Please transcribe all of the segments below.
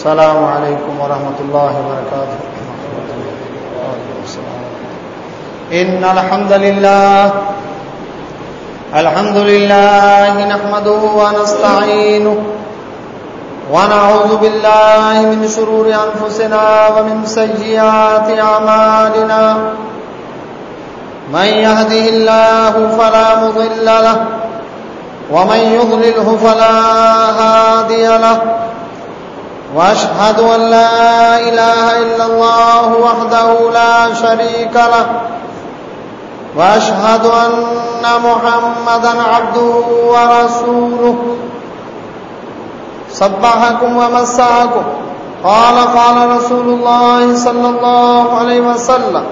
السلام عليكم ورحمة الله وبركاته إن الحمد لله الحمد لله نحمده ونستعينه ونعوذ بالله من شرور أنفسنا ومن سيئات أعمالنا من يهده الله فلا مضل له، ومن يضلله فلا هادي له۔ واشهد ان لا اله الا الله وحده لا شريك له. واشهد ان محمدا عبده ورسوله. صبحكم ومساكم. قال قال رسول الله صلى الله عليه وسلم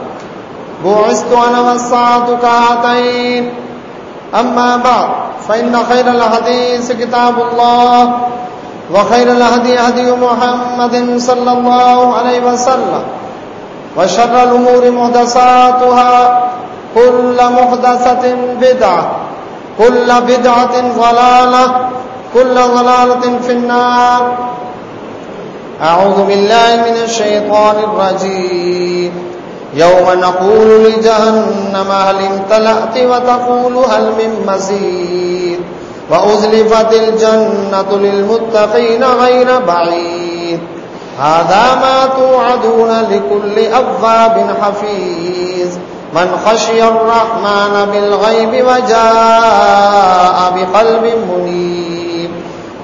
بعثت انا والساعه كهاتين اما بعد فان خير الحديث كتاب الله. وخير الهدي هدي محمد صلى الله عليه وسلم وشر الأمور محدثاتها كل محدثة بدعة كل بدعة ضلالة كل ضلالة في النار أعوذ بالله من الشيطان الرجيم يوم نقول لجهنم هل امتلأت وتقول هل من مزيد وأزلفت الجنة للمتقين غير بعيد. هذا ما توعدون لكل أبواب حفيظ. من خشي الرحمن بالغيب وجاء بقلب منيب.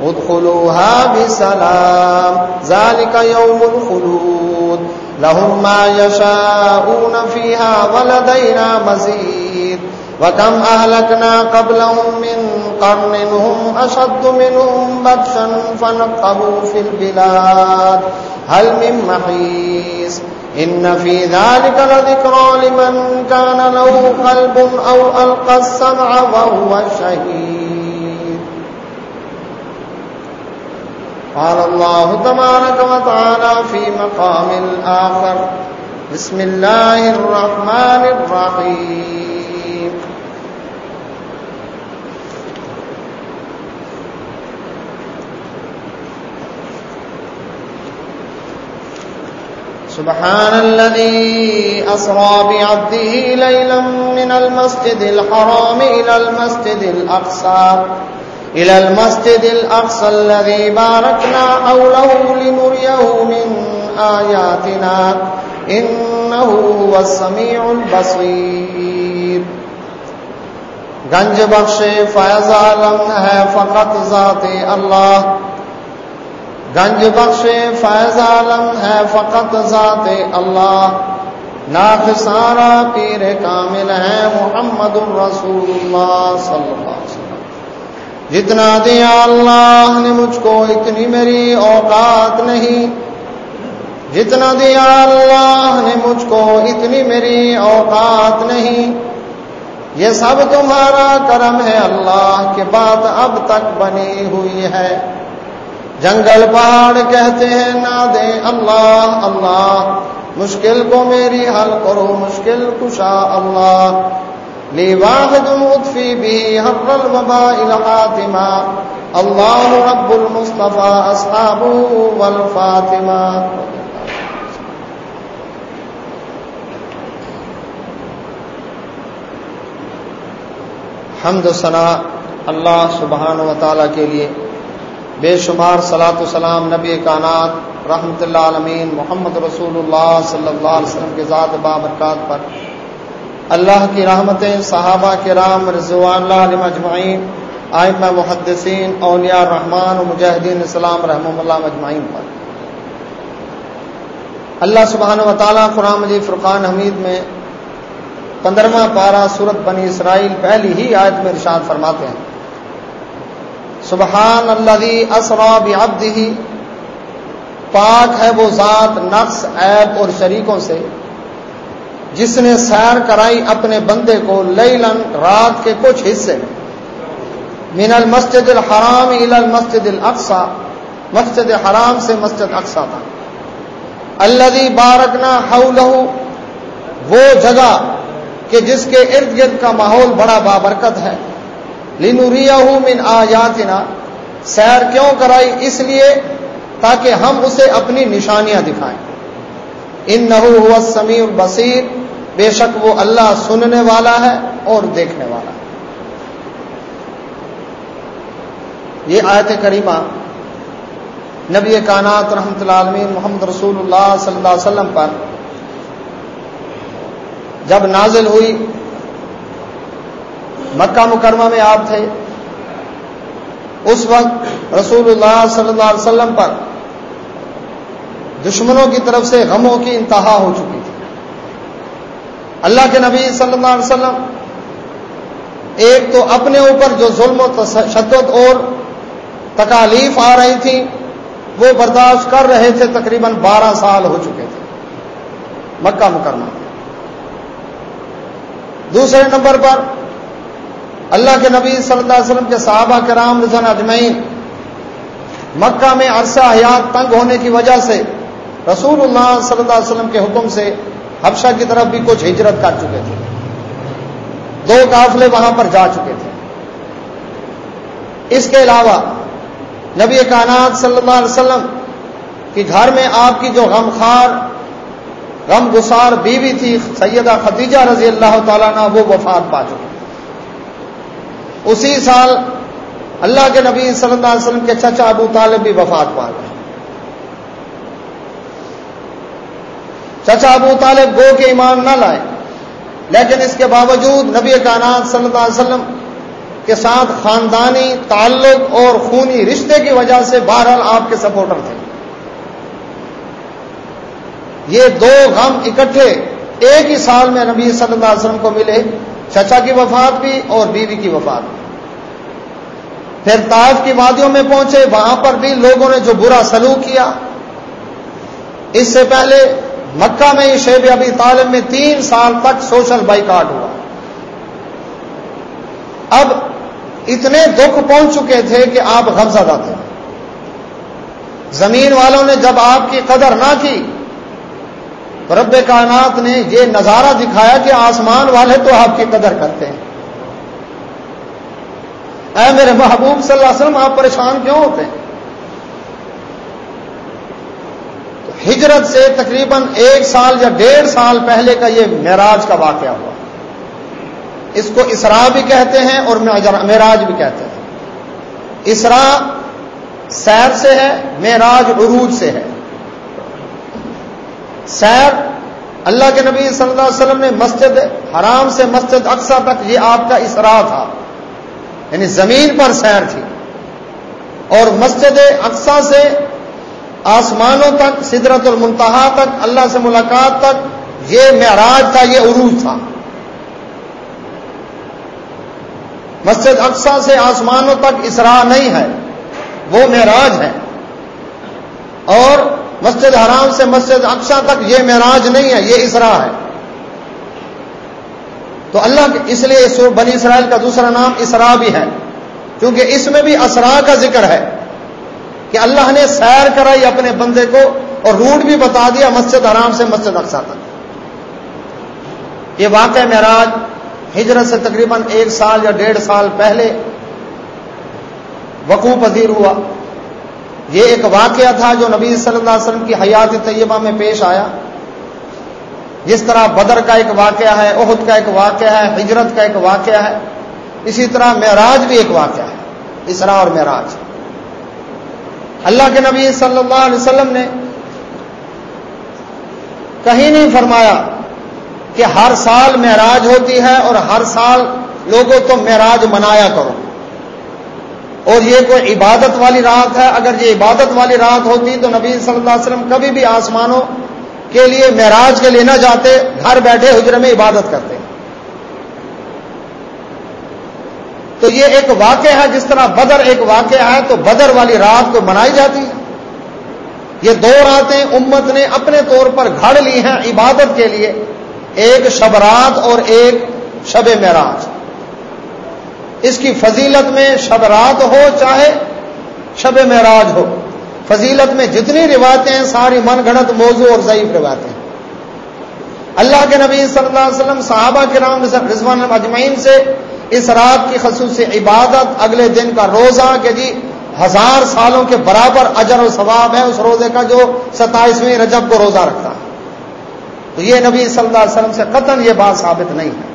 ادخلوها بسلام. ذلك يوم الخلود. لهم ما يشاءون فيها ولدينا مزيد. وكم أهلكنا قبلهم من قرن هم أشد منهم بطشا فنقبوا في البلاد. هل من محيص؟ إن في ذلك لذكرى لمن كان له قلب أو ألقى السمع وهو شهيد. قال الله تبارك وتعالى في مقام الآخر بسم الله الرحمن الرحيم. سبحان الذي أسرى بعبده ليلا من المسجد الحرام إلى المسجد الأقصى، إلى المسجد الأقصى الذي باركنا حوله لنريه من آياتنا، إنه هو السميع البصير. گنج بخش فیض عالم ہے فقط ذات اللہ گنج بخش فیض عالم ہے فقط ذات اللہ۔ ناخ سارا پیر کامل ہے محمد الرسول اللہ صلی اللہ علیہ وسلم۔ جتنا دیا اللہ نے مجھ کو، اتنی میری اوقات نہیں۔ جتنا دیا اللہ نے مجھ کو، اتنی میری اوقات نہیں۔ یہ سب تمہارا کرم ہے اللہ کے بات اب تک بنی ہوئی ہے۔ جنگل پہاڑ کہتے ہیں نہ دے اللہ اللہ، مشکل کو میری حل کرو، مشکل کشا، اللہ۔ لی واحد مطفی بھی حر المبائل خاتمہ اللہ رب المصطفیٰ اصحاب والفاتمہ حمد و ثنا اللہ سبحانہ و تعالیٰ کے لیے بے شمار صلاۃ السلام نبی کانات رحمۃ اللہ عالمین محمد رسول اللہ صلی اللہ علیہ وسلم کے ذات بابرکات پر۔ اللہ کی رحمتیں، صحابہ کے رام رضوان اللہ علیہ مجمعین، آئمہ محدثین، اولیاء الرحمٰن و مجاہدین السلام رحمۃ اللہ مجمعین پر۔ اللہ سبحانہ و تعالیٰ قرآن مجید فرقان حمید میں پندرواں پارہ سورت بنی اسرائیل پہلی ہی آیت میں ارشاد فرماتے ہیں۔ سبحان اللہ اسرا بعبدہ۔ پاک ہے وہ ذات نقص عیب اور شریکوں سے۔ جس نے سیر کرائی اپنے بندے کو لیلن، رات کے کچھ حصے۔ میں من المسجد الحرام الى المسجد الاقصى مسجد حرام سے مسجد اقصا تھا الذي بارکنا حولہ۔ وہ جگہ کہ جس کے ارد گرد کا ماحول بڑا بابرکت ہے۔ لنوریہ من آیاتنا سیر کیوں کرائی؟ اس لیے تاکہ ہم اسے اپنی نشانیاں دکھائیں۔ ان نحو ہوا سمیع البصیر بے شک وہ اللہ سننے والا ہے اور دیکھنے والا ہے۔ یہ آیت کریمہ نبی کانات رحمت اللہ عالمین محمد رسول اللہ صلی اللہ علیہ وسلم پر جب نازل ہوئی مکہ مکرمہ میں آپ تھے۔ اس وقت رسول اللہ صلی اللہ علیہ وسلم پر دشمنوں کی طرف سے غموں کی انتہا ہو چکی تھی۔ اللہ کے نبی صلی اللہ علیہ وسلم ایک تو اپنے اوپر جو ظلم و تشدد اور تکالیف آ رہی تھی، وہ برداشت کر رہے تھے، تقریباً بارہ سال ہو چکے تھے۔ مکہ مکرمہ۔ دوسرے نمبر پر اللہ کے نبی صلی اللہ علیہ وسلم کے صحابہ کرام رضان اجمعین، مکہ میں عرصہ حیات تنگ ہونے کی وجہ سے رسول اللہ صلی اللہ علیہ وسلم کے حکم سے حبشہ کی طرف بھی کچھ ہجرت کر چکے تھے۔ دو قافلے وہاں پر جا چکے تھے۔ اس کے علاوہ نبی کائنات صلی اللہ علیہ وسلم کی گھر میں آپ کی جو غم خار غم گسار بیوی تھی، سیدہ خدیجہ رضی اللہ تعالیٰ نے وہ وفات پا چکی۔ اسی سال اللہ کے نبی صلی اللہ علیہ وسلم کے چچا ابو طالب بھی وفات پا گئے۔ چچا ابو طالب گو کے ایمان نہ لائے۔ لیکن اس کے باوجود نبی کائنات صلی اللہ علیہ وسلم کے ساتھ خاندانی تعلق اور خونی رشتے کی وجہ سے بہرحال آپ کے سپورٹر تھے۔ یہ دو غم اکٹھے ایک ہی سال میں نبی صلی اللہ علیہ وسلم کو ملے۔ چچا کی وفات بھی اور بیوی کی وفات بھی۔ پھر تاج کی وادیوں میں پہنچے، وہاں پر بھی لوگوں نے جو برا سلوک کیا۔ اس سے پہلے مکہ میں یہ شیب ابھی طالب میں تین سال تک سوشل بائیکاٹ ہوا۔ اب اتنے دکھ پہنچ چکے تھے کہ آپ غمزدہ تھے۔ زمین والوں نے جب آپ کی قدر نہ کی تو رب کائنات نے یہ نظارہ دکھایا کہ آسمان والے تو آپ کی قدر کرتے ہیں۔ اے میرے محبوب صلی اللہ علیہ وسلم، آپ پریشان کیوں ہوتے ہیں؟ تو ہجرت سے تقریباً ایک سال یا ڈیڑھ سال پہلے کا یہ معراج کا واقعہ ہوا۔ اس کو اسرا بھی کہتے ہیں اور معراج بھی کہتے ہیں۔ اسرا سیر سے ہے، معراج عروج سے ہے۔ سیر اللہ کے نبی صلی اللہ علیہ وسلم نے مسجد حرام سے مسجد اقسا تک یہ آپ کا اسرا تھا۔ یعنی زمین پر سیر تھی۔ اور مسجد اقسا سے آسمانوں تک، سدرت المنتہا تک، اللہ سے ملاقات تک یہ معراج تھا، یہ عروج تھا۔ مسجد اقسا سے آسمانوں تک اسرا نہیں ہے، وہ معراج ہے۔ اور مسجد حرام سے مسجد اقسا تک یہ معراج نہیں ہے، یہ اسرا ہے۔ تو اللہ اس لیے بنی اسرائیل کا دوسرا نام اسرا بھی ہے۔ کیونکہ اس میں بھی اسرا کا ذکر ہے کہ اللہ نے سیر کرائی اپنے بندے کو اور روٹ بھی بتا دیا مسجد حرام سے مسجد اقسا تک۔ یہ واقع معراج ہجرت سے تقریباً ایک سال یا ڈیڑھ سال پہلے وقوع پذیر ہوا۔ یہ ایک واقعہ تھا جو نبی صلی اللہ علیہ وسلم کی حیات طیبہ میں پیش آیا۔ جس طرح بدر کا ایک واقعہ ہے عہد کا ایک واقعہ ہے، ہجرت کا ایک واقعہ ہے، اسی طرح معراج بھی ایک واقعہ ہے اسرا اور معراج۔ اللہ کے نبی صلی اللہ علیہ وسلم نے کہیں نہیں فرمایا کہ ہر سال معراج ہوتی ہے اور ہر سال لوگوں تو معراج منایا کرو۔ اور یہ کوئی عبادت والی رات ہے۔ اگر یہ عبادت والی رات ہوتی تو نبی صلی اللہ علیہ وسلم کبھی بھی آسمانوں کے لیے معراج کے لیے نہ جاتے، گھر بیٹھے حجرے میں عبادت کرتے۔ تو یہ ایک واقعہ ہے، جس طرح بدر ایک واقعہ ہے، تو بدر والی رات کو منائی جاتی۔ ہے یہ دو راتیں امت نے اپنے طور پر گھڑ لی ہیں عبادت کے لیے، ایک شب رات اور ایک شب معراج۔ اس کی فضیلت میں شب رات ہو، چاہے شب معراج ہو۔ فضیلت میں جتنی روایتیں ہیں، ساری من گھڑت موضوع اور ضعیف روایتیں اللہ کے نبی صلی اللہ علیہ وسلم، صحابہ کے رضوان اجمعین سے اس رات کی خصوص عبادت، اگلے دن کا روزہ کہ جی ہزار سالوں کے برابر اجر و ثواب ہے اس روزے کا جو ستائیسویں رجب کو روزہ رکھتا ہے۔ تو یہ نبی صلی اللہ علیہ وسلم سے قطن یہ بات ثابت نہیں ہے۔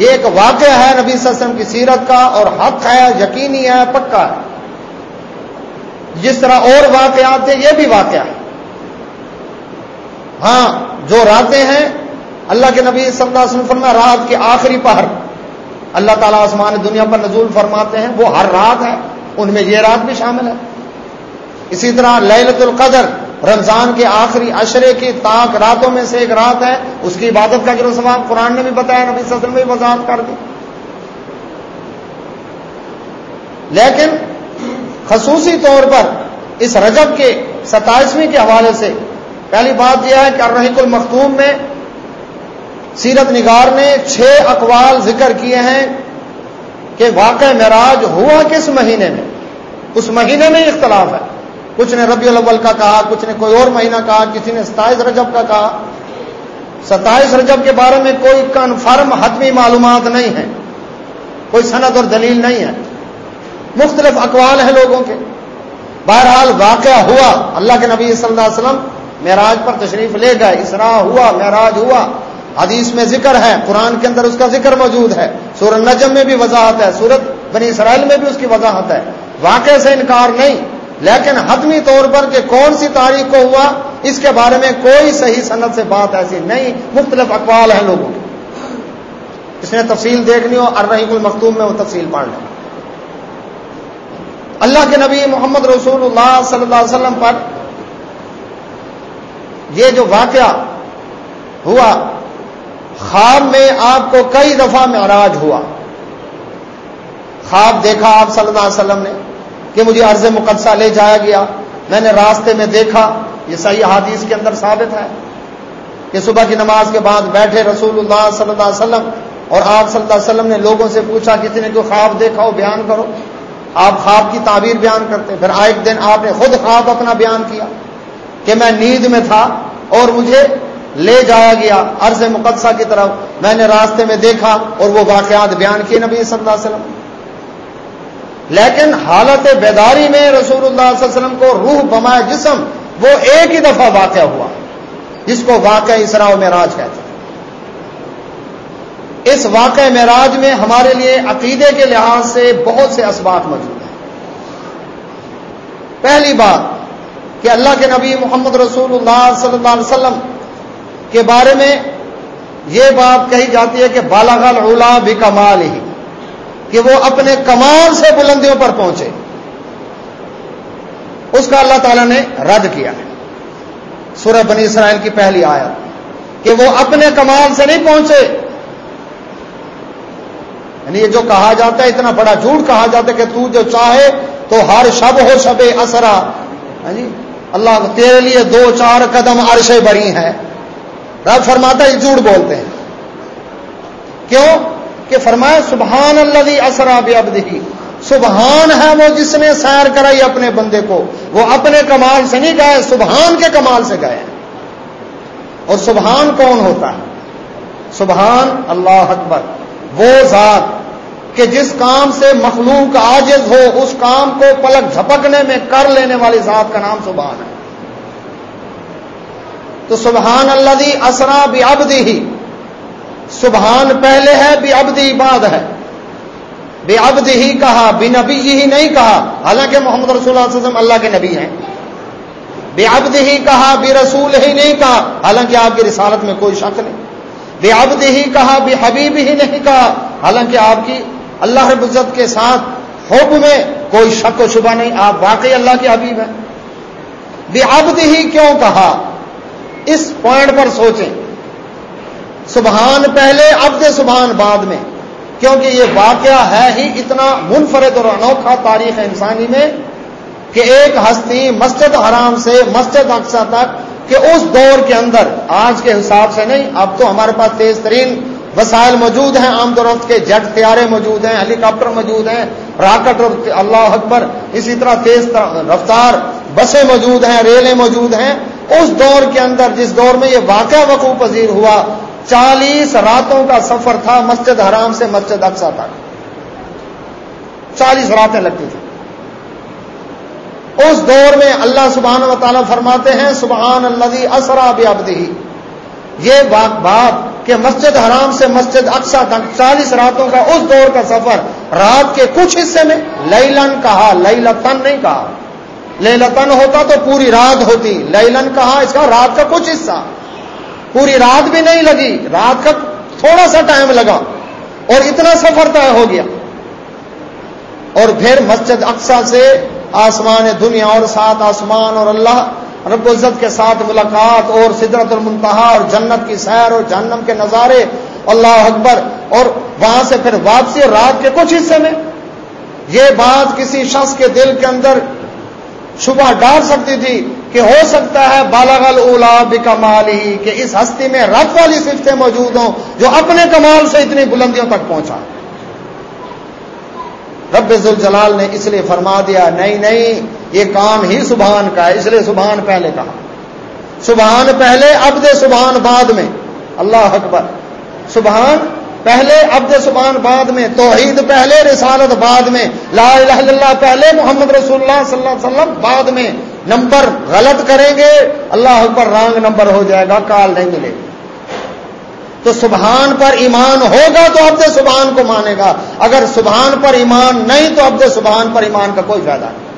یہ ایک واقعہ ہے نبی صلی اللہ علیہ وسلم کی سیرت کا اور حق ہے، یقینی ہے، پکا ہے۔ جس طرح اور واقعات تھے یہ بھی واقعہ ہے۔ ہاں جو راتیں ہیں، اللہ کے نبی صلی اللہ علیہ وسلم فرما رات کے آخری پہر۔ اللہ تعالیٰ آسمان دنیا پر نزول فرماتے ہیں، وہ ہر رات ہے۔ ان میں یہ رات بھی شامل ہے۔ اسی طرح للت القدر رمضان کے آخری اشرے کی تاک راتوں میں سے ایک رات ہے، اس کی عبادت کا جو ثواب قرآن نے بھی بتایا، نبی صلی اللہ علیہ وسلم بھی وضاحت کر دی۔ لیکن خصوصی طور پر اس رجب کے ستائیسویں کے حوالے سے پہلی بات یہ ہے کہ الرحیق المختوم میں سیرت نگار نے چھ اقوال ذکر کیے ہیں کہ واقع معراج ہوا کس مہینے میں؟ اس مہینے میں اختلاف ہے۔ کچھ نے ربیع الاول کا کہا، کچھ نے کوئی اور مہینہ کہا، کسی نے ستائیس رجب کا کہا۔ ستائیس رجب کے بارے میں کوئی کنفرم حتمی معلومات نہیں ہے کوئی صنعت اور دلیل نہیں ہے۔ مختلف اقوال ہیں لوگوں کے۔ بہرحال واقعہ ہوا، اللہ کے نبی صلی اللہ علیہ وسلم معراج پر تشریف لے گئے اسرا ہوا، معراج ہوا۔ حدیث میں ذکر ہے، قرآن کے اندر اس کا ذکر موجود ہے۔ سورت نجم میں بھی وضاحت ہے سورت بنی اسرائیل میں بھی اس کی وضاحت ہے۔ واقع سے انکار نہیں۔ لیکن حتمی طور پر کہ کون سی تاریخ کو ہوا، اس کے بارے میں کوئی صحیح صنعت سے بات ایسی نہیں۔ مختلف اقوال ہیں لوگوں کی اس نے تفصیل دیکھنی ہو، الرحیم المختوم میں وہ تفصیل پڑھ لیں۔ اللہ کے نبی محمد رسول اللہ صلی اللہ علیہ وسلم پر یہ جو واقعہ ہوا، خواب میں آپ کو کئی دفعہ معراج ہوا۔ خواب دیکھا آپ صلی اللہ علیہ وسلم نے۔ کہ مجھے عرض مقدسہ لے جایا گیا۔ میں نے راستے میں دیکھا، یہ صحیح حادیث کے اندر ثابت ہے کہ صبح کی نماز کے بعد بیٹھے رسول اللہ صلی اللہ علیہ وسلم اور آپ صلی اللہ علیہ وسلم نے لوگوں سے پوچھا کسی نے کوئی خواب دیکھا؟ ہو بیان کرو۔ آپ خواب کی تعبیر بیان کرتے۔ پھر ایک دن آپ نے خود خواب اپنا بیان کیا کہ میں نیند میں تھا اور مجھے لے جایا گیا عرض مقدسہ کی طرف۔ میں نے راستے میں دیکھا اور وہ واقعات بیان کیے نبی صلی اللہ علیہ وسلم۔ لیکن حالت بیداری میں رسول اللہ صلی اللہ علیہ وسلم کو روح بمائے جسم وہ ایک ہی دفعہ واقع ہوا، جس کو واقع اسرا و معراج کہتے ہیں۔ اس واقع معراج میں ہمارے لیے عقیدے کے لحاظ سے بہت سے اسباق موجود ہیں۔ پہلی بات کہ اللہ کے نبی محمد رسول اللہ صلی اللہ علیہ وسلم کے بارے میں یہ بات کہی جاتی ہے کہ بالاغل اولا بھی کمال ہی کہ وہ اپنے کمال سے بلندیوں پر پہنچے۔ اس کا اللہ تعالیٰ نے رد کیا۔ ہے سورہ بنی اسرائیل کی پہلی آیت، کہ وہ اپنے کمال سے نہیں پہنچے۔ یعنی یہ جو کہا جاتا ہے، اتنا بڑا جھوٹ کہا جاتا ہے کہ تو جو چاہے تو ہر شب ہو شب اسرا۔ جی اللہ، تیرے لیے دو چار قدم عرشے بڑی ہیں۔ رب فرماتا ہے جھوٹ بولتے ہیں۔ کیوں؟ کہ فرمایا، سبحان اللہ اسرا ابدی سبحان ہے وہ جس نے سیر کرائی اپنے بندے کو۔ وہ اپنے کمال سے نہیں گئے سبحان کے کمال سے گئے اور سبحان کون ہوتا ہے؟ سبحان اللہ اکبر۔ وہ ذات کہ جس کام سے مخلوق عاجز ہو، اس کام کو پلک جھپکنے میں کر لینے والی ذات کا نام سبحان ہے۔ تو سبحان اللہ اسرا بھی ابدی سبحان پہلے ہے بھی ابدی بعد ہے۔ بے ابد ہی کہا، بے نبی ہی نہیں کہا۔ حالانکہ محمد رسول اللہ علیہ وسلم اللہ کے نبی ہیں۔ بے ابد ہی کہا، بے رسول ہی نہیں کہا۔ حالانکہ آپ کی رسالت میں کوئی شک نہیں۔ بے ابد ہی کہا، بے حبیب ہی نہیں کہا۔ حالانکہ آپ کی اللہ رب عزت کے ساتھ حب میں کوئی شک و شبہ نہیں۔ آپ واقعی اللہ کے حبیب ہیں۔ بے ابد ہی کیوں کہا؟ اس پوائنٹ پر سوچیں۔ سبحان پہلے عبد سبحان بعد میں۔ کیونکہ یہ واقعہ ہے ہی اتنا منفرد اور انوکھا تاریخ انسانی میں کہ ایک ہستی مسجد حرام سے مسجد اقسا تک کہ اس دور کے اندر، آج کے حساب سے نہیں، اب تو ہمارے پاس تیز ترین وسائل موجود ہیں، عام طور کے جٹ تیارے موجود ہیں، ہیلی کاپٹر موجود ہیں، راکٹ اور اللہ اکبر، اسی طرح تیز رفتار بسیں موجود ہیں، ریلیں موجود ہیں۔ اس دور کے اندر، جس دور میں یہ واقعہ وقوع پذیر ہوا چالیس راتوں کا سفر تھا مسجد حرام سے مسجد اقسا تک۔ چالیس راتیں لگتی تھیں۔ اس دور میں اللہ سبحانہ و تعالیٰ فرماتے ہیں، سبحان اللہ اسرا ببدی یہ بات کہ مسجد حرام سے مسجد اقسا تک چالیس راتوں کا اس دور کا سفر رات کے کچھ حصے میں لیلن کہا، لیلتن نہیں کہا۔ لیلتن ہوتا تو پوری رات ہوتی، لیلن کہا اس کا رات کا کچھ حصہ۔ پوری رات بھی نہیں لگی، رات کا تھوڑا سا ٹائم لگا اور اتنا سفر طے ہو گیا۔ اور پھر مسجد اقسا سے آسمان دنیا اور سات آسمان اور اللہ رب العزت کے ساتھ ملاقات اور سدرت المنتہا اور جنت کی سیر اور جہنم کے نظارے، اللہ اکبر۔ اور وہاں سے پھر واپسی رات کے کچھ حصے میں۔ یہ بات کسی شخص کے دل کے اندر شبہ ڈال سکتی تھی۔ کہ ہو سکتا ہے بالاغل اولا بکمال ہی کہ اس ہستی میں رب والی صفتیں موجود ہوں جو اپنے کمال سے اتنی بلندیوں تک پہنچا۔ رب الجلال نے اس لیے فرما دیا، نہیں نہیں، یہ کام ہی سبحان کا ہے، اس لیے سبحان پہلے کہا۔ سبحان پہلے اب دے سبحان بعد میں۔ اللہ اکبر۔ سبحان پہلے، عبد سبحان بعد میں۔ توحید پہلے، رسالت بعد میں۔ لا الہ الا اللہ پہلے، محمد رسول اللہ صلی اللہ علیہ وسلم بعد میں۔ نمبر غلط کریں گے، اللہ اکبر رانگ نمبر ہو جائے گا، کال نہیں ملے گی۔ تو سبحان پر ایمان ہوگا تو عبد سبحان کو مانے گا۔ اگر سبحان پر ایمان نہیں تو عبد سبحان پر ایمان کا کوئی فائدہ نہیں۔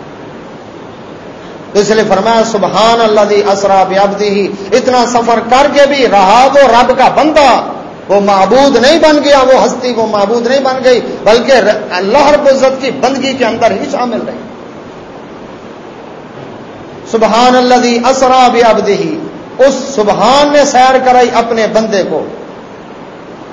تو اس لیے فرمایا، سبحان اللہ اسرا ابدی ہی اتنا سفر کر کے بھی رہا وہ رب کا بندہ۔ وہ معبود نہیں بن گیا، وہ ہستی وہ معبود نہیں بن گئی، بلکہ اللہ رب عزت کی بندگی کے اندر ہی شامل رہی۔ سبحان اللہ اسرا ابدی اس سبحان نے سیر کرائی اپنے بندے کو۔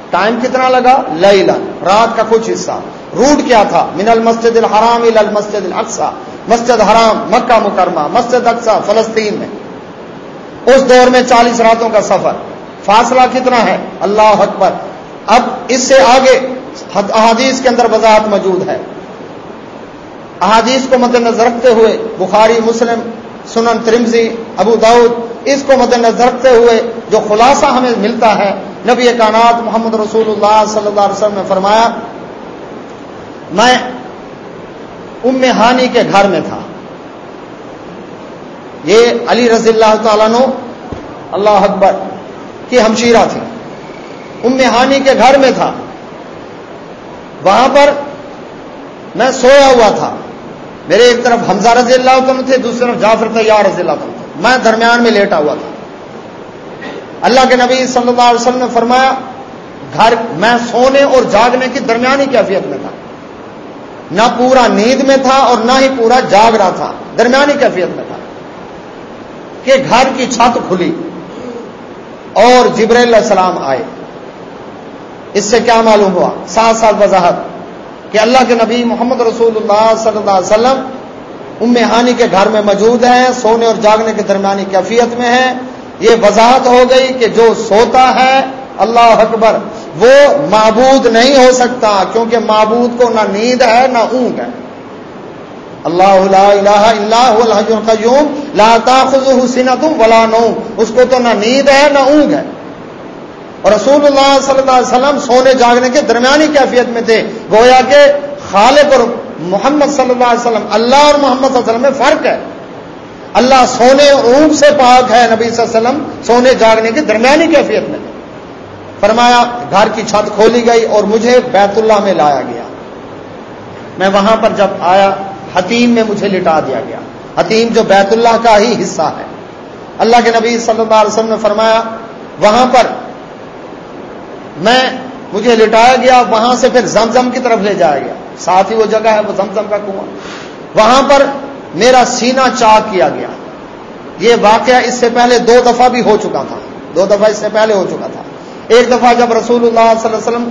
ٹائم کتنا لگا؟ لیلا رات کا کچھ حصہ۔ روٹ کیا تھا؟ من المسجد الحرام الى المسجد الاقصى مسجد حرام، مکہ مکرمہ، مسجد اقصا فلسطین میں۔ اس دور میں چالیس راتوں کا سفر۔ فاصلہ کتنا ہے؟ اللہ اکبر۔ اب اس سے آگے احادیث کے اندر وضاحت موجود ہے۔ احادیث کو مد نظر رکھتے ہوئے بخاری، مسلم سنن ترمزی ابو داؤد اس کو مد نظر رکھتے ہوئے جو خلاصہ ہمیں ملتا ہے، نبی کانات محمد رسول اللہ صلی اللہ علیہ وسلم نے فرمایا، میں ام ہانی کے گھر میں تھا۔ یہ علی رضی اللہ تعالیٰ نو اللہ اکبر، کی ہمشیرہ تھی۔ ام ہانی کے گھر میں تھا۔ وہاں پر میں سویا ہوا تھا۔ میرے ایک طرف حمزہ رضی اللہ عنہ تھے، دوسری طرف جعفر تیار رضی اللہ عنہ تھے۔ میں درمیان میں لیٹا ہوا تھا۔ اللہ کے نبی صلی اللہ علیہ وسلم نے فرمایا، گھر، میں سونے اور جاگنے کی درمیانی کیفیت میں تھا۔ نہ پورا نیند میں تھا اور نہ ہی پورا جاگ رہا تھا، درمیانی کیفیت میں تھا۔ کہ گھر کی چھت کھلی اور جبر السلام آئے۔ اس سے کیا معلوم ہوا؟ سات سال وضاحت۔ کہ اللہ کے نبی محمد رسول اللہ صلی اللہ علیہ وسلم ام ہانی کے گھر میں موجود ہیں، سونے اور جاگنے کے درمیانی کیفیت میں ہیں۔ یہ وضاحت ہو گئی کہ جو سوتا ہے، اللہ اکبر، وہ معبود نہیں ہو سکتا کیونکہ معبود کو نہ نیند ہے، نہ اونگ ہے۔ اللہ لا الہ الا هو الحج القیوم، لا تاخذه سنۃ ولا نوم۔ اس کو تو نہ نیند ہے، نہ اونگ ہے۔ اور رسول اللہ صلی اللہ علیہ وسلم سونے جاگنے کے درمیانی کیفیت میں تھے۔ گویا کہ خالق اور محمد صلی اللہ علیہ وسلم، اللہ اور محمد صلی اللہ علیہ وسلم میں فرق ہے۔ اللہ سونے اونگ سے پاک ہے نبی صلی اللہ علیہ وسلم سونے جاگنے کی درمیانی کیفیت میں۔ فرمایا، گھر کی چھت کھولی گئی اور مجھے بیت اللہ میں لایا گیا۔ میں وہاں پر جب آیا، حتیم میں مجھے لٹا دیا گیا۔ حتیم جو بیت اللہ کا ہی حصہ ہے۔ اللہ کے نبی صلی اللہ علیہ وسلم نے فرمایا، وہاں پر میں مجھے لٹایا گیا، وہاں سے پھر زمزم کی طرف لے جایا گیا۔ ساتھ ہی وہ جگہ ہے، وہ زمزم کا کنواں۔ وہاں پر میرا سینہ چاک کیا گیا۔ یہ واقعہ اس سے پہلے دو دفعہ بھی ہو چکا تھا۔ دو دفعہ اس سے پہلے ہو چکا تھا۔ ایک دفعہ جب رسول اللہ صلی اللہ علیہ وسلم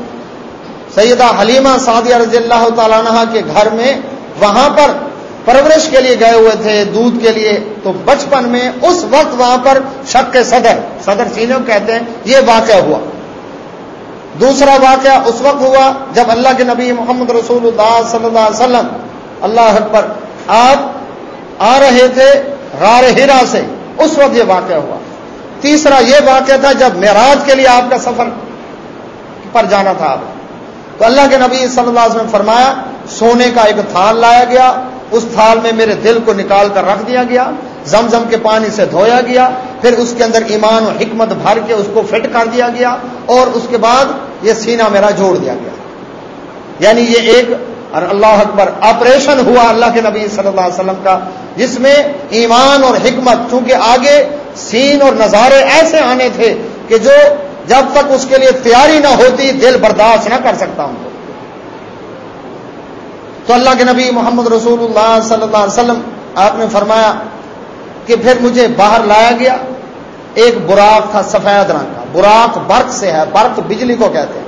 سیدہ حلیمہ سعدیہ رضی اللہ تعالیٰ عنہ کے گھر میں وہاں پر پرورش کے لیے گئے ہوئے تھے، دودھ کے لیے، تو بچپن میں اس وقت وہاں پر شک کے صدر صدر سینے کہتے ہیں، یہ واقعہ ہوا۔ دوسرا واقعہ اس وقت ہوا جب اللہ کے نبی محمد رسول اللہ صلی اللہ علیہ وسلم اللہ اکبر آپ آ رہے تھے، غار ہیرا سے۔ اس وقت یہ واقعہ ہوا۔ تیسرا یہ واقعہ تھا جب معراج کے لیے آپ کا سفر پر جانا تھا۔ آپ تو اللہ کے نبی صلی اللہ علیہ وسلم فرمایا، سونے کا ایک تھان لایا گیا، اس تھال میں میرے دل کو نکال کر رکھ دیا گیا۔ زمزم کے پانی سے دھویا گیا، پھر اس کے اندر ایمان و حکمت بھر کے اس کو فٹ کر دیا گیا اور اس کے بعد یہ سینہ میرا جوڑ دیا گیا۔ یعنی یہ ایک اللہ اکبر آپریشن ہوا اللہ کے نبی صلی اللہ علیہ وسلم کا، جس میں ایمان اور حکمت، چونکہ آگے سین اور نظارے ایسے آنے تھے کہ جو جب تک اس کے لیے تیاری نہ ہوتی، دل برداشت نہ کر سکتا ہوں۔ تو اللہ کے نبی محمد رسول اللہ صلی اللہ علیہ وسلم، آپ نے فرمایا کہ پھر مجھے باہر لایا گیا۔ ایک براق تھا سفید رنگ کا۔ براق برق سے ہے، برق بجلی کو کہتے ہیں۔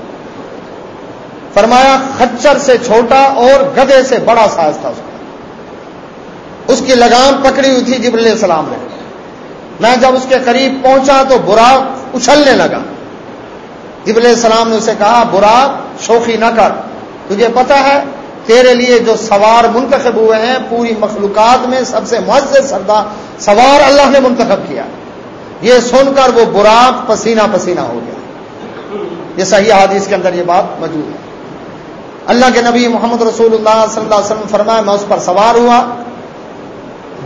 فرمایا، خچر سے چھوٹا اور گدے سے بڑا سائز تھا اس کا۔ اس کی لگام پکڑی ہوئی تھی جب علیہ السلام نے۔ میں جب اس کے قریب پہنچا تو براق اچھلنے لگا۔ جب علیہ السلام نے اسے کہا، براق شوخی نہ کر، تجھے پتا ہے تیرے لیے جو سوار منتخب ہوئے ہیں، پوری مخلوقات میں سب سے معزز سردار سوار اللہ نے منتخب کیا۔ یہ سن کر وہ براق پسینہ پسینہ ہو گیا۔ یہ صحیح حادث کے اندر یہ بات موجود ہے۔ اللہ کے نبی محمد رسول اللہ صلی اللہ علیہ وسلم فرمایا، میں اس پر سوار ہوا۔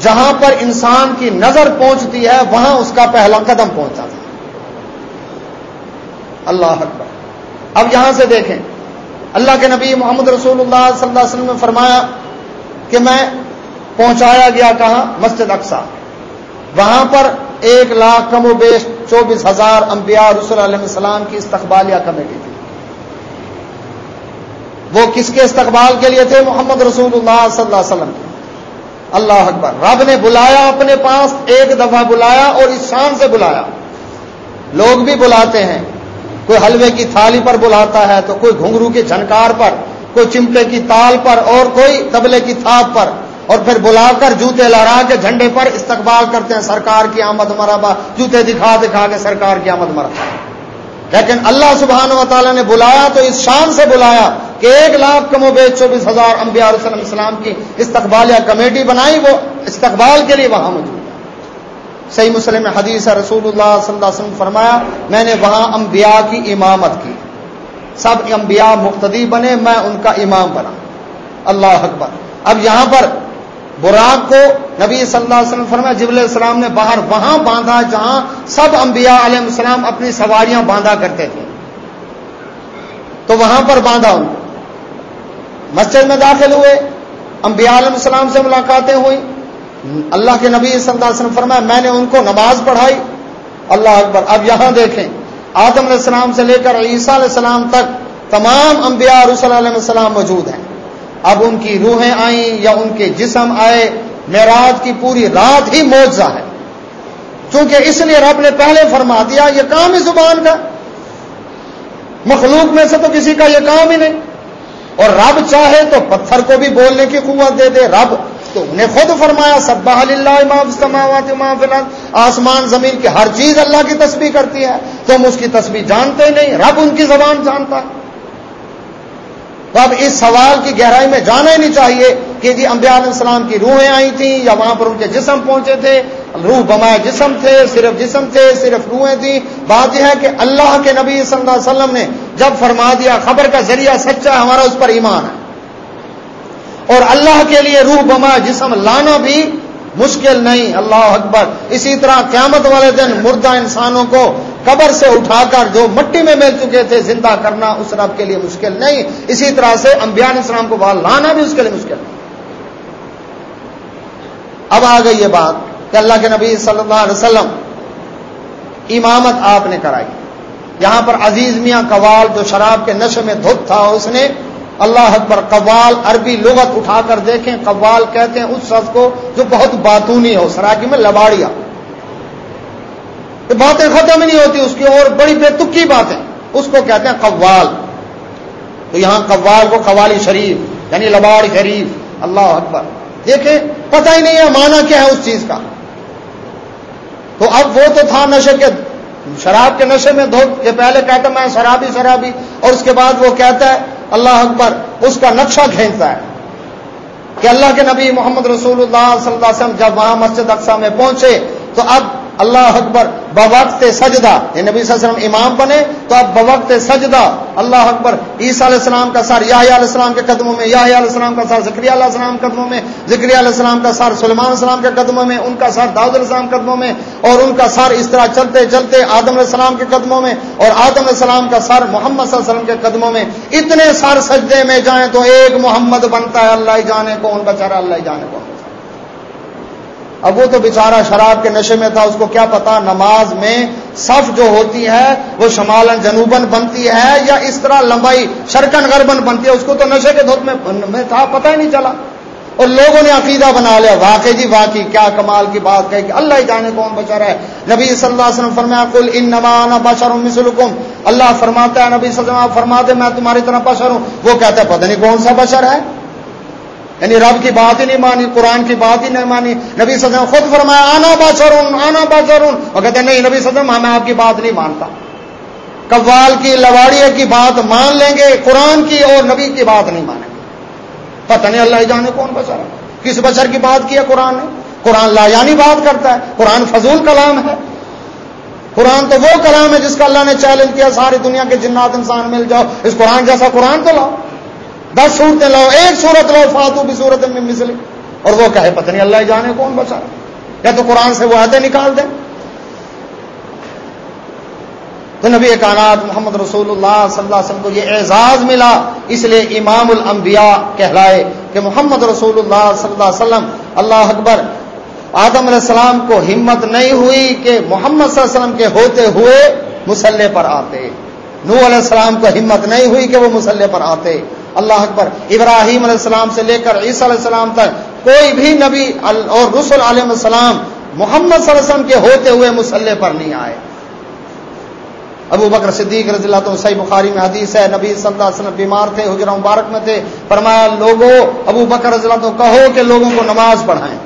جہاں پر انسان کی نظر پہنچتی ہے، وہاں اس کا پہلا قدم پہنچا تھا۔ اللہ اکبر۔ اب یہاں سے دیکھیں۔ اللہ کے نبی محمد رسول اللہ صلی اللہ علیہ وسلم نے فرمایا کہ میں پہنچایا گیا کہاں؟ مسجد اقسا وہاں پر ایک لاکھ کم و بیش چوبیس ہزار انبیاء رسول علیہ السلام کی استقبالیہ کمیٹی تھی وہ کس کے استقبال کے لیے تھے؟ محمد رسول اللہ صلی اللہ علیہ وسلم کے۔ اللہ اکبر۔ رب نے بلایا اپنے پاس، ایک دفعہ بلایا اور اس شان سے بلایا۔ لوگ بھی بلاتے ہیں۔ کوئی حلوے کی تھالی پر بلاتا ہے تو کوئی گھنگرو کے جھنکار پر، کوئی چمٹے کی تال پر اور کوئی تبلے کی تھاپ پر۔ اور پھر بلا کر جوتے لہرا کے جھنڈے پر استقبال کرتے ہیں، سرکار کی آمد مربع۔ جوتے دکھا دکھا کے سرکار کی آمد مربع۔ لیکن اللہ سبحان و تعالیٰ نے بلایا تو اس شان سے بلایا کہ ایک لاکھ کم و بیچ چوبیس ہزار امبیا علیہ السلام کی استقبالیہ کمیٹی بنائی، وہ استقبال کے لیے وہاں موجود صحیح مسلم حدیث رسول اللہ صلی اللہ علیہ وسلم فرمایا، میں نے وہاں انبیاء کی امامت کی۔ سب انبیاء مقتدی بنے، میں ان کا امام بنا۔ اللہ اکبر۔ اب یہاں پر براق کو نبی صلی اللہ علیہ وسلم فرمایا جب السلام نے باہر وہاں باندھا جہاں سب انبیاء علیہ السلام اپنی سواریاں باندھا کرتے تھے۔ تو وہاں پر باندھا ان کو مسجد میں داخل ہوئے، انبیاء علیہ السلام سے ملاقاتیں ہوئی اللہ کے نبی صلی اللہ علیہ وسلم فرمایا، میں نے ان کو نماز پڑھائی۔ اللہ اکبر۔ اب یہاں دیکھیں، آدم علیہ السلام سے لے کر عیسیٰ علیہ السلام تک تمام انبیاء رسول علیہ السلام موجود ہیں۔ اب ان کی روحیں آئیں یا ان کے جسم آئے، معراج کی پوری رات ہی معجزہ ہے۔ چونکہ اس لیے رب نے پہلے فرما دیا، یہ کام ہی زبان کا۔ مخلوق میں سے تو کسی کا یہ کام ہی نہیں۔ اور رب چاہے تو پتھر کو بھی بولنے کی قوت دے دے، رب تو نے خود فرمایا سب اللہ آسمان، زمین کی ہر چیز اللہ کی تسبیح کرتی ہے۔ تم اس کی تسبیح جانتے نہیں، رب ان کی زبان جانتا ہے۔ تو اب اس سوال کی گہرائی میں جانا ہی نہیں چاہیے کہ جی انبیاء علیہ السلام کی روحیں آئی تھیں یا وہاں پر ان کے جسم پہنچے تھے۔ روح بمائے جسم تھے، صرف جسم تھے، صرف روحیں تھیں۔ بات یہ ہے کہ اللہ کے نبی صلی اللہ علیہ وسلم نے جب فرما دیا، خبر کا ذریعہ سچا ہمارا اس پر ایمان ہے۔ اور اللہ کے لیے روح بما جسم لانا بھی مشکل نہیں، اللہ اکبر۔ اسی طرح قیامت والے دن مردہ انسانوں کو قبر سے اٹھا کر جو مٹی میں مل چکے تھے زندہ کرنا اس رب کے لیے مشکل نہیں۔ اسی طرح سے انبیاء اسلام کو باہر لانا بھی اس کے لیے مشکل۔ نہیں اب آ گئی یہ بات کہ اللہ کے نبی صلی اللہ علیہ وسلم امامت آپ نے کرائی۔ یہاں پر عزیز میاں قوال جو شراب کے نشے میں دھت تھا، اس نے اللہ اکبر، قوال عربی لغت اٹھا کر دیکھیں، قوال کہتے ہیں اس شخص کو جو بہت باتونی ہو سراکی میں لباڑیا۔ باتیں ختم ہی نہیں ہوتی، اس کی اور بڑی بے تکی باتیں۔ اس کو کہتے ہیں قوال۔ تو یہاں قوال کو قوالی شریف یعنی لباڑ شریف۔ اللہ اکبر۔ دیکھیں، پتہ ہی نہیں ہے مانا کیا ہے اس چیز کا۔ تو اب وہ تو تھا نشے کے، شراب کے نشے میں دھوپ یہ پہلے کہتا میں شرابی شرابی۔ اور اس کے بعد وہ کہتا ہے اللہ اکبر اس کا نقشہ کھینچتا ہے کہ اللہ کے نبی محمد رسول اللہ صلی اللہ علیہ وسلم جب وہاں مسجد اقسا میں پہنچے تو اب اللہ اکبر، بوقت سجدہ۔ یہ نبی صلی اللہ علیہ وسلم امام بنے تو اب بوقت سجدہ۔ اللہ اکبر، عیسیٰ علیہ السلام کا سر یا علیہ السلام کے قدموں میں یا علیہ السلام کا سر ذکری علیہ السلام قدموں میں ذکری علیہ السلام کا سر سلمان علیہ السلام کے قدموں میں، ان کا سر داؤد علیہ السلام قدموں میں، اور ان کا سر اس طرح چلتے چلتے آدم علیہ السلام کے قدموں میں، اور آدم علیہ السلام کا سر محمد صلی اللہ علیہ وسلم کے قدموں میں۔ اتنے سر سجدے میں جائیں تو ایک محمد بنتا ہے، اللہ جانے کون بچارا اللہ جانے کون۔ اب وہ تو بیچارہ شراب کے نشے میں تھا، اس کو کیا پتا؟ نماز میں صف جو ہوتی ہے، وہ شمالن جنوبن بنتی ہے یا اس طرح لمبائی شرکن غربن بنتی ہے، اس کو تو نشے کے دھوپ میں تھا، پتہ ہی نہیں چلا۔ اور لوگوں نے عقیدہ بنا لیا، واقعی جی واقعی، کیا کمال کی بات کہ اللہ ہی جانے کون بچا رہا ہے۔ نبی صلی اللہ علیہ وسلم فرمایا کل ان نمانا بشر مثلکم۔ اللہ فرماتا ہے، نبی صلی اللہ علیہ وسلم فرماتے، میں تمہاری طرح بشر ہوں۔ وہ کہتا ہے، پتہ نہیں کون سا بشر ہے۔ یعنی رب کی بات ہی نہیں مانی، قرآن کی بات ہی نہیں مانی۔ نبی صدم خود فرمایا، آنا باشرون آنا باشرون۔ وہ کہتے ہیں، نہیں، نبی صدم میں آپ کی بات نہیں مانتا۔ قوال کی لواڑی کی بات مان لیں گے، قرآن کی اور نبی کی بات نہیں مانیں گے۔ پتہ نہیں اللہ جانے کون بشر ہے۔ کس بشر کی بات کی ہے قرآن نے؟ قرآن لا یعنی بات کرتا ہے۔ قرآن فضول کلام ہے۔ قرآن تو وہ کلام ہے جس کا اللہ نے چیلنج کیا، ساری دنیا کے جنات انسان مل جاؤ۔ اس قرآن جیسا قرآن تو لاؤ۔ دس صورتیں لاؤ، ایک صورت لاؤ فاتو بھی صورت میں مثل۔ اور وہ کہے، پتہ نہیں اللہ جانے کون بچا۔ یا تو قرآن سے وہ آتے نکال دیں۔ تو نبی کانات محمد رسول اللہ صلی اللہ علیہ وسلم کو یہ اعزاز ملا۔ اس لیے امام الانبیاء کہلائے کہ محمد رسول اللہ صلی اللہ علیہ وسلم، اللہ اکبر، آدم علیہ السلام کو ہمت نہیں ہوئی کہ محمد صلی اللہ علیہ وسلم کے ہوتے ہوئے مسلح پر آتے۔ نو علیہ السلام کو ہمت نہیں ہوئی کہ وہ مسلح پر آتے۔ اللہ اکبر، ابراہیم علیہ السلام سے لے کر عیسیٰ علیہ السلام تک کوئی بھی نبی اور رسول علیہ السلام محمد صلی اللہ علیہ وسلم کے ہوتے ہوئے مسلح پر نہیں آئے۔ ابو بکر صدیق رضی اللہ عنہ صحیح بخاری میں حدیث ہے، نبی صلی اللہ علیہ وسلم بیمار تھے، حجرہ مبارک میں تھے۔ فرمایا، لوگوں، ابو بکر رضی اللہ عنہ کہو کہ لوگوں کو نماز پڑھائیں۔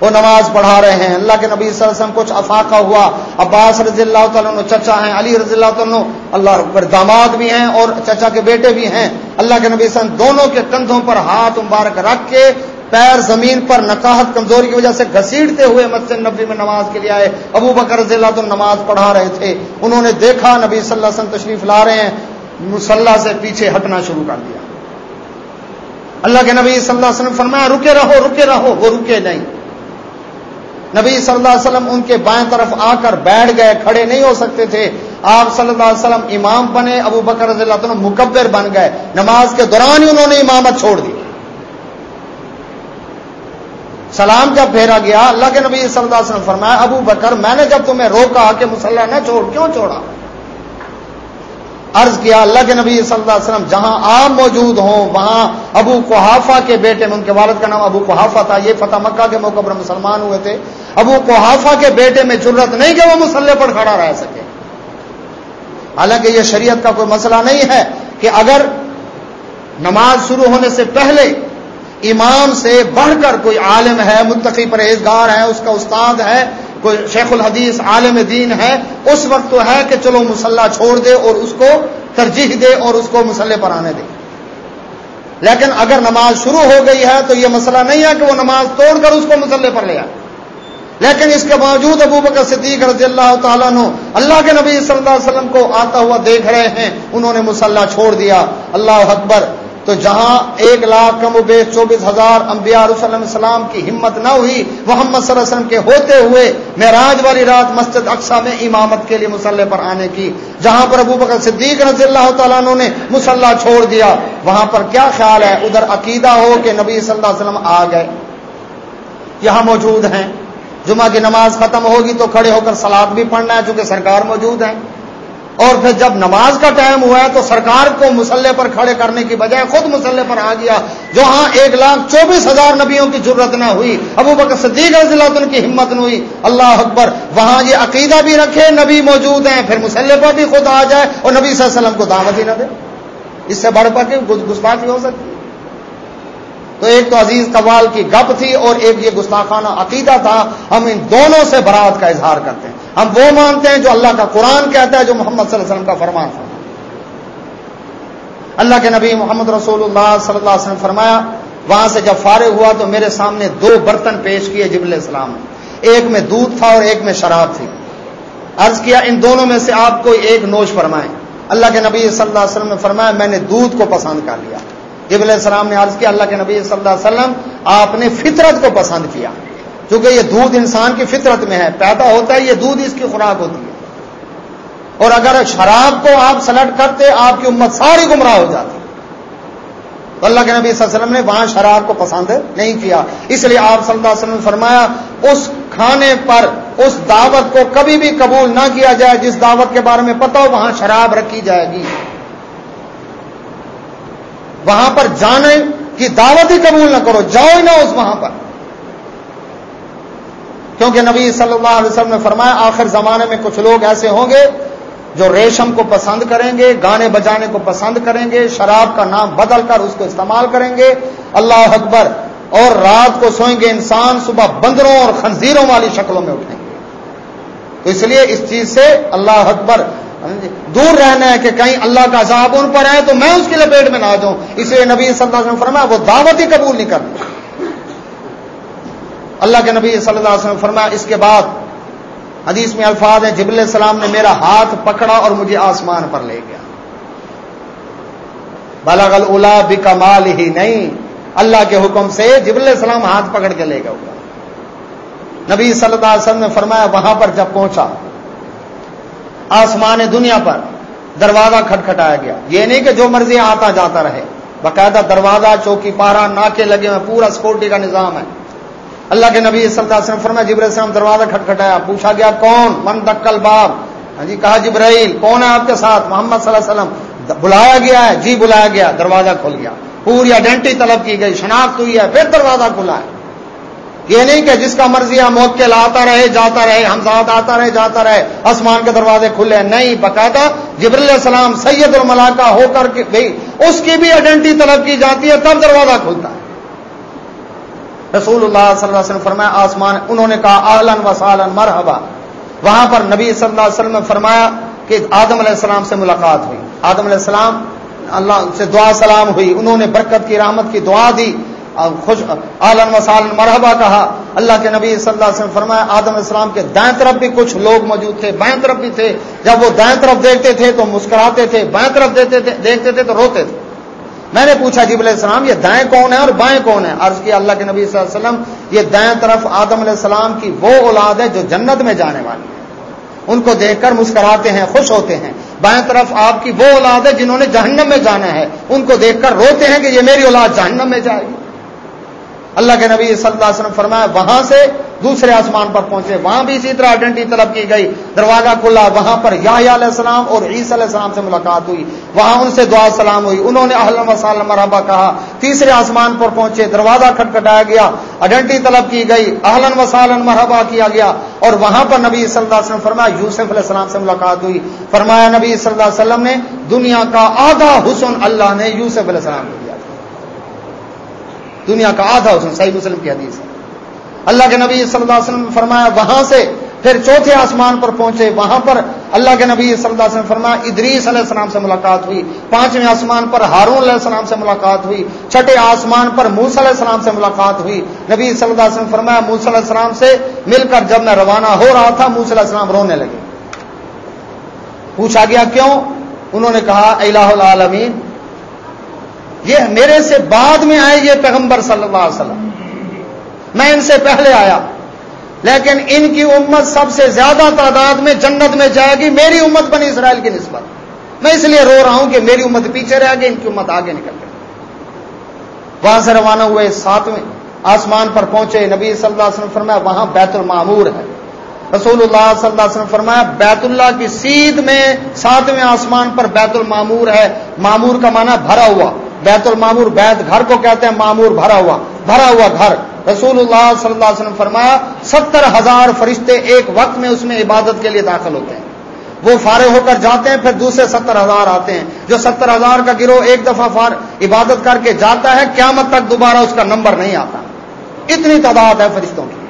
وہ نماز پڑھا رہے ہیں۔ اللہ کے نبی صلی اللہ علیہ وسلم کچھ افاقہ ہوا۔ عباس رضی اللہ تعالیٰ چچا ہیں، علی رضی اللہ تعالیٰ اللہ پر داماد بھی ہیں اور چچا کے بیٹے بھی ہیں۔ اللہ کے نبی صلی اللہ علیہ وسلم دونوں کے کندھوں پر ہاتھ مبارک رکھ کے پیر زمین پر نقاہت کمزوری کی وجہ سے گھسیٹتے ہوئے مسجد نبی میں نماز کے لیے آئے۔ ابو بکر رضی اللہ تعالیٰ نماز پڑھا رہے تھے۔ انہوں نے دیکھا نبی صلی اللہ علیہ وسلم تشریف لا رہے ہیں۔ مسلح سے پیچھے ہٹنا شروع کر دیا۔ اللہ کے نبی صلی اللہ علیہ وسلم فرمایا، رکے رہو رکے رہو، وہ رکے نہیں۔ نبی صلی اللہ علیہ وسلم ان کے بائیں طرف آ کر بیٹھ گئے، کھڑے نہیں ہو سکتے تھے۔ آپ صلی اللہ علیہ وسلم امام بنے، ابو بکر رضی اللہ عنہ مکبر بن گئے۔ نماز کے دوران ہی انہوں نے امامت چھوڑ دی۔ سلام جب پھیرا گیا، اللہ کے نبی صلی اللہ علیہ وسلم فرمایا، ابو بکر، میں نے جب تمہیں روکا کہ مسلح نہ چھوڑ، کیوں چھوڑا؟ عرض کیا اللہ کے نبی صلی اللہ علیہ وسلم جہاں آپ موجود ہوں، وہاں ابو کوحافہ کے بیٹے میں ان کے والد کا نام ابو کوحافہ تھا، یہ فتح مکہ کے موقع پر مسلمان ہوئے تھے۔ ابو کوحافہ کے بیٹے میں ضرورت نہیں کہ وہ مسلح پر کھڑا رہ سکے۔ حالانکہ یہ شریعت کا کوئی مسئلہ نہیں ہے کہ اگر نماز شروع ہونے سے پہلے امام سے بڑھ کر کوئی عالم ہے، متقی پرہیزگار ہے، اس کا استاد ہے کوئی شیخ الحدیث عالم دین ہے، اس وقت تو ہے کہ چلو مسلح چھوڑ دے اور اس کو ترجیح دے اور اس کو مسلح پر آنے دے۔ لیکن اگر نماز شروع ہو گئی ہے تو یہ مسئلہ نہیں ہے کہ وہ نماز توڑ کر اس کو مسلح پر لے آئے۔ لیکن اس کے باوجود ابو بکر صدیق رضی اللہ تعالیٰ نے اللہ کے نبی صلی اللہ علیہ وسلم کو آتا ہوا دیکھ رہے ہیں، انہوں نے مسلح چھوڑ دیا۔ اللہ اکبر تو جہاں ایک لاکھ کم و بیش چوبیس ہزار امبیا رسول السلام کی ہمت نہ ہوئی، محمد صلی اللہ علیہ وسلم کے ہوتے ہوئے معراج والی رات مسجد اقسا میں امامت کے لیے مسلح پر آنے کی، جہاں پر ابو بکر صدیق رضی اللہ تعالیٰ نے مسلح چھوڑ دیا، وہاں پر کیا خیال ہے؟ ادھر عقیدہ ہو کہ نبی صلی اللہ علیہ وسلم آ گئے۔ یہاں موجود ہیں۔ جمعہ کی نماز ختم ہوگی تو کھڑے ہو کر سلاد بھی پڑھنا ہے، چونکہ سرکار موجود ہیں۔ اور پھر جب نماز کا ٹائم ہوا ہے تو سرکار کو مسلح پر کھڑے کرنے کی بجائے خود مسلح پر آ گیا جہاں ایک لاکھ چوبیس ہزار نبیوں کی ضرورت نہ ہوئی، ابو بکر صدیق رضی اللہ عنہ کی ہمت نہ ہوئی، اللہ اکبر، وہاں یہ عقیدہ بھی رکھے، نبی موجود ہیں، پھر مسلح پر بھی خود آ جائے اور نبی صلی اللہ علیہ وسلم کو دعوت ہی نہ دے۔ اس سے بڑھ پا کے گسباخی ہو سکتی تو ایک تو عزیز قوال کی گپ تھی اور ایک یہ گستاخانہ عقیدہ تھا، ہم ان دونوں سے برات کا اظہار کرتے ہیں۔ ہم وہ مانتے ہیں جو اللہ کا قرآن کہتا ہے جو محمد صلی اللہ علیہ وسلم کا فرمان تھا۔ اللہ کے نبی محمد رسول اللہ صلی اللہ علیہ وسلم فرمایا، وہاں سے جب فارغ ہوا تو میرے سامنے دو برتن پیش کیے جبل السلام ایک میں دودھ تھا اور ایک میں شراب تھی۔ عرض کیا، ان دونوں میں سے آپ کو ایک نوش فرمائیں۔ اللہ کے نبی صلی اللہ علیہ وسلم نے فرمایا، میں نے دودھ کو پسند کر لیا۔ جب علیہ السلام نے عرض کیا، اللہ کے نبی صلی اللہ علیہ وسلم، آپ نے فطرت کو پسند کیا۔ چونکہ یہ دودھ انسان کی فطرت میں ہے، پیدا ہوتا ہے، یہ دودھ اس کی خوراک ہوتی ہے۔ اور اگر شراب کو آپ سلیکٹ کرتے، آپ کی امت ساری گمراہ ہو جاتی۔ تو اللہ کے نبی صلی اللہ علیہ وسلم نے وہاں شراب کو پسند نہیں کیا۔ اس لیے آپ صلی اللہ علیہ وسلم نے فرمایا، اس کھانے پر، اس دعوت کو کبھی بھی قبول نہ کیا جائے، جس دعوت کے بارے میں پتہ ہو، وہاں شراب رکھی جائے گی۔ وہاں پر جانے کی دعوت ہی قبول نہ کرو، جاؤ ہی نہ اس وہاں پر۔ کیونکہ نبی صلی اللہ علیہ وسلم نے فرمایا، آخر زمانے میں کچھ لوگ ایسے ہوں گے جو ریشم کو پسند کریں گے، گانے بجانے کو پسند کریں گے، شراب کا نام بدل کر اس کو استعمال کریں گے۔ اللہ اکبر۔ اور رات کو سوئیں گے انسان صبح بندروں اور خنزیروں والی شکلوں میں اٹھیں گے۔ تو اس لیے اس چیز سے اللہ اکبر، دور رہنا ہے کہ کہیں اللہ کا عذاب ان پر ہے تو میں اس کی لپیٹ میں نہ جاؤں۔ اس لیے نبی صلی اللہ علیہ وسلم فرمایا، وہ دعوت ہی قبول نہیں کرتی اللہ کے نبی صلی اللہ علیہ وسلم فرمایا، اس کے بعد حدیث میں الفاظ ہے جبل السلام نے میرا ہاتھ پکڑا اور مجھے آسمان پر لے گیا۔ بلغ الا بھی کمال ہی نہیں، اللہ کے حکم سے جبل السلام ہاتھ پکڑ کے لے گیا نبی صلی اللہ علیہ وسلم نے فرمایا، وہاں پر جب پہنچا، آسمان دنیا پر دروازہ کھٹکھٹایا گیا۔ یہ نہیں کہ جو مرضی آتا جاتا رہے۔ باقاعدہ دروازہ، چوکی پارا ناکے لگے ہوئے، پورا سکورٹی کا نظام ہے۔ اللہ کے نبی صلی اللہ علیہ وسلم فرمایا، جبرائیل السلام دروازہ کھٹکھٹایا، پوچھا گیا، کون؟ من دکل باب ہاں جی کہا، جبرائیل، کون ہے آپ کے ساتھ؟ محمد صلی اللہ علیہ وسلم بلایا گیا ہے جی بلایا گیا، دروازہ کھل گیا۔ پوری آئیڈینٹی طلب کی گئی، شناخت ہوئی ہے، پھر دروازہ کھلا ہے۔ یہ نہیں کہ جس کا مرضی ہے موقع آتا رہے، جاتا رہے ہمزاد آتا رہے، جاتا رہے، آسمان کے دروازے کھلے نہیں، باقاعدہ جبر السلام سید الملاکہ ہو کر کے گئی، اس کی بھی آئیڈینٹی طلب کی جاتی ہے، تب دروازہ کھلتا ہے۔ رسول اللہ صلی اللہ علیہ وسلم فرمایا، آسمان، انہوں نے کہا، آلن و سالن مرحبا۔ وہاں پر نبی صلی اللہ علیہ وسلم نے فرمایا کہ آدم علیہ السلام سے ملاقات ہوئی۔ آدم علیہ السلام، اللہ سے دعا سلام ہوئی۔ انہوں نے برکت کی، رحمت کی دعا دی۔ خوش عالم و سالن مرحبا کہا۔ اللہ کے نبی صلی اللہ علیہ وسلم فرمایا، آدم السلام کے دائیں طرف بھی کچھ لوگ موجود تھے، بائیں طرف بھی تھے۔ جب وہ دائیں طرف دیکھتے تھے تو مسکراتے تھے، بائیں طرف تھے، دیکھتے تھے تو روتے تھے۔ میں نے پوچھا جب علیہ السلام، یہ دائیں کون ہے اور بائیں کون ہے عرض کیا اللہ کے نبی صلی اللہ علیہ وسلم، یہ دائیں طرف آدم علیہ السلام کی وہ اولاد ہے جو جنت میں جانے والی ہے۔ ان کو دیکھ کر مسکراتے ہیں، خوش ہوتے ہیں۔ بائیں طرف آپ کی وہ اولاد ہے جنہوں نے جہنم میں جانا ہے۔ ان کو دیکھ کر روتے ہیں کہ یہ میری اولاد جہنم میں جائے گی۔ اللہ کے نبی صلی اللہ علیہ وسلم فرمایا، وہاں سے دوسرے آسمان پر پہنچے، وہاں بھی اسی طرح آئیڈینٹی طلب کی گئی۔ دروازہ کھلا، وہاں پر یا علیہ السلام اور عیسی علیہ السلام سے ملاقات ہوئی۔ وہاں ان سے دعا سلام ہوئی۔ انہوں نے اہل وسلم مرحبا کہا۔ تیسرے آسمان پر پہنچے، دروازہ کھٹکھٹایا گیا۔ آئیڈینٹی طلب کی گئی اہلن وسالن مرحبا کیا گیا۔ اور وہاں پر نبی صلی اللہ علیہ وسلم فرمایا، یوسف علیہ السلام سے ملاقات ہوئی۔ فرمایا نبی صلی اللہ علیہ وسلم نے، دنیا کا آدھا حسن اللہ نے یوسف علیہ السلام کو دیا دنیا کا آدھا حسن، صحیح مسلم کی حدیث ہے۔ اللہ کے نبی صلی اللہ علیہ وسلم فرمایا، وہاں سے پھر چوتھے آسمان پر پہنچے، وہاں پر اللہ کے نبی صلی اللہ علیہ وسلم فرمایا، ادریس علیہ السلام سے ملاقات ہوئی، پانچویں آسمان پر ہارون علیہ السلام سے ملاقات ہوئی، چھٹے آسمان پر موس علیہ السلام سے ملاقات ہوئی۔ نبی صلی اللہ علیہ وسلم فرمایا موس علیہ السلام سے مل کر جب میں روانہ ہو رہا تھا موس علیہ السلام رونے لگے۔ پوچھا گیا، کیوں؟ انہوں نے کہا، الہ العالمین، یہ میرے سے بعد میں آئے یہ پیغمبر صلی اللہ علیہ وسلم۔ میں ان سے پہلے آیا۔ لیکن ان کی امت سب سے زیادہ تعداد میں جنت میں جائے گی، میری امت بنی اسرائیل کی نسبت۔ میں اس لیے رو رہا ہوں کہ میری امت پیچھے رہ گئی، ان کی امت آگے نکل گئی۔ وہاں سے روانہ ہوئے ساتویں آسمان پر پہنچے نبی صلی اللہ علیہ وسلم، فرمایا وہاں بیت المعمور ہے۔ رسول اللہ صلی اللہ علیہ وسلم فرمایا بیت اللہ کی سیدھ میں ساتویں آسمان پر بیت المعمور ہے۔ معمور کا معنی بھرا ہوا۔ بیت المامور بیت گھر کو کہتے ہیں، معمور بھرا ہوا بھرا ہوا گھر۔ رسول اللہ صلی اللہ علیہ وسلم فرمایا، ستر ہزار فرشتے ایک وقت میں اس میں عبادت کے لیے داخل ہوتے ہیں۔ وہ فارغ ہو کر جاتے ہیں، پھر دوسرے ستر ہزار آتے ہیں۔ جو ستر ہزار کا گروہ ایک دفعہ فار، عبادت کر کے جاتا ہے، قیامت تک دوبارہ اس کا نمبر نہیں آتا۔ اتنی تعداد ہے فرشتوں کی۔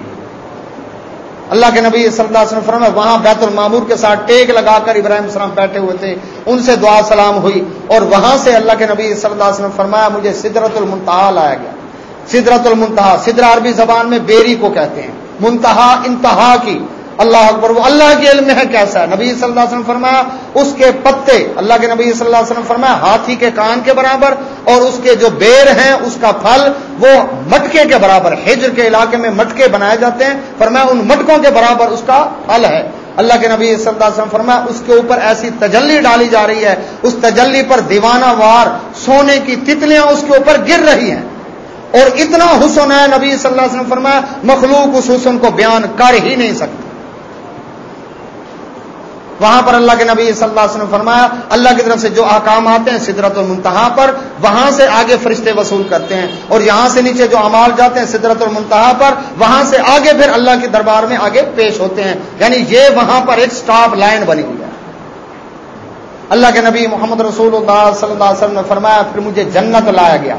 اللہ کے نبی صلی اللہ علیہ وسلم وہاں بیت المامور کے ساتھ ٹیک لگا کر ابراہیم السلام بیٹھے ہوئے تھے۔ ان سے دعا سلام ہوئی۔ اور وہاں سے اللہ کے نبی صلی اللہ علیہ وسلم فرمایا، مجھے سدرت المنتہا لایا گیا۔ سدرت المنتہا سدر عربی زبان میں بیری کو کہتے ہیں۔ منتہا، انتہا کی۔ اللہ اکبر، وہ اللہ کے علم میں ہے کیسا ہے؟ نبی صلی اللہ علیہ وسلم فرمایا، اس کے پتے، اللہ کے نبی صلی اللہ علیہ وسلم فرمایا، ہاتھی کے کان کے برابر اور اس کے جو بیر ہیں، اس کا پھل، وہ مٹکے کے برابر، ہجر کے علاقے میں مٹکے بنائے جاتے ہیں۔ فرمایا، ان مٹکوں کے برابر اس کا پھل ہے۔ اللہ کے نبی صلی اللہ علیہ وسلم فرمایا، اس کے اوپر ایسی تجلی ڈالی جا رہی ہے۔ اس تجلی پر دیوانہ وار، سونے کی تتلیاں اس کے اوپر گر رہی ہیں۔ اور اتنا حسن ہے نبی صلی اللہ علیہ وسلم فرمایا، مخلوق اس حسن کو بیان کر ہی نہیں سکتی وہاں پر اللہ کے نبی صلی اللہ علیہ وسلم فرمایا، اللہ کی طرف سے جو احکام آتے ہیں سدرت المنتہا پر، وہاں سے آگے فرشتے وصول کرتے ہیں۔ اور یہاں سے نیچے جو امال جاتے ہیں سدرت المنتہا پر، وہاں سے آگے پھر اللہ کے دربار میں آگے پیش ہوتے ہیں۔ یعنی یہ وہاں پر ایک سٹاپ لائن بنی ہوئی ہے۔ اللہ کے نبی محمد رسول اللہ صلی اللہ علیہ وسلم نے فرمایا، پھر مجھے جنت لایا گیا۔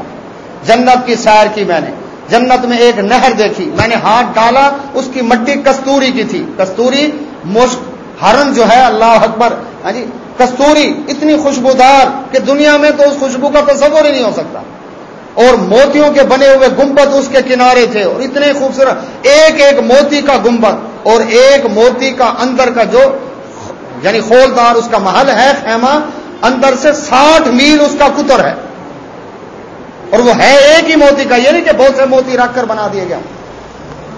جنت کی سیر کی میں نے۔ جنت میں ایک نہر دیکھی۔ میں نے ہاتھ ڈالا، اس کی مٹی کستوری کی تھی۔ کستوری مشک، ہرن جو ہے، اللہ اکبر۔ ہاں جی کستوری اتنی خوشبودار کہ دنیا میں تو اس خوشبو کا تصور ہی نہیں ہو سکتا۔ اور موتیوں کے بنے ہوئے گنبد اس کے کنارے تھے، اور اتنے خوبصورت۔ ایک ایک موتی کا گنبد، اور ایک موتی کا اندر کا جو یعنی خولدار، اس کا محل ہے خیمہ، اندر سے ساٹھ میل اس کا کتر ہے۔ اور وہ ہے ایک ہی موتی کا، یہ نہیں کہ بہت سے موتی رکھ کر بنا دیا گیا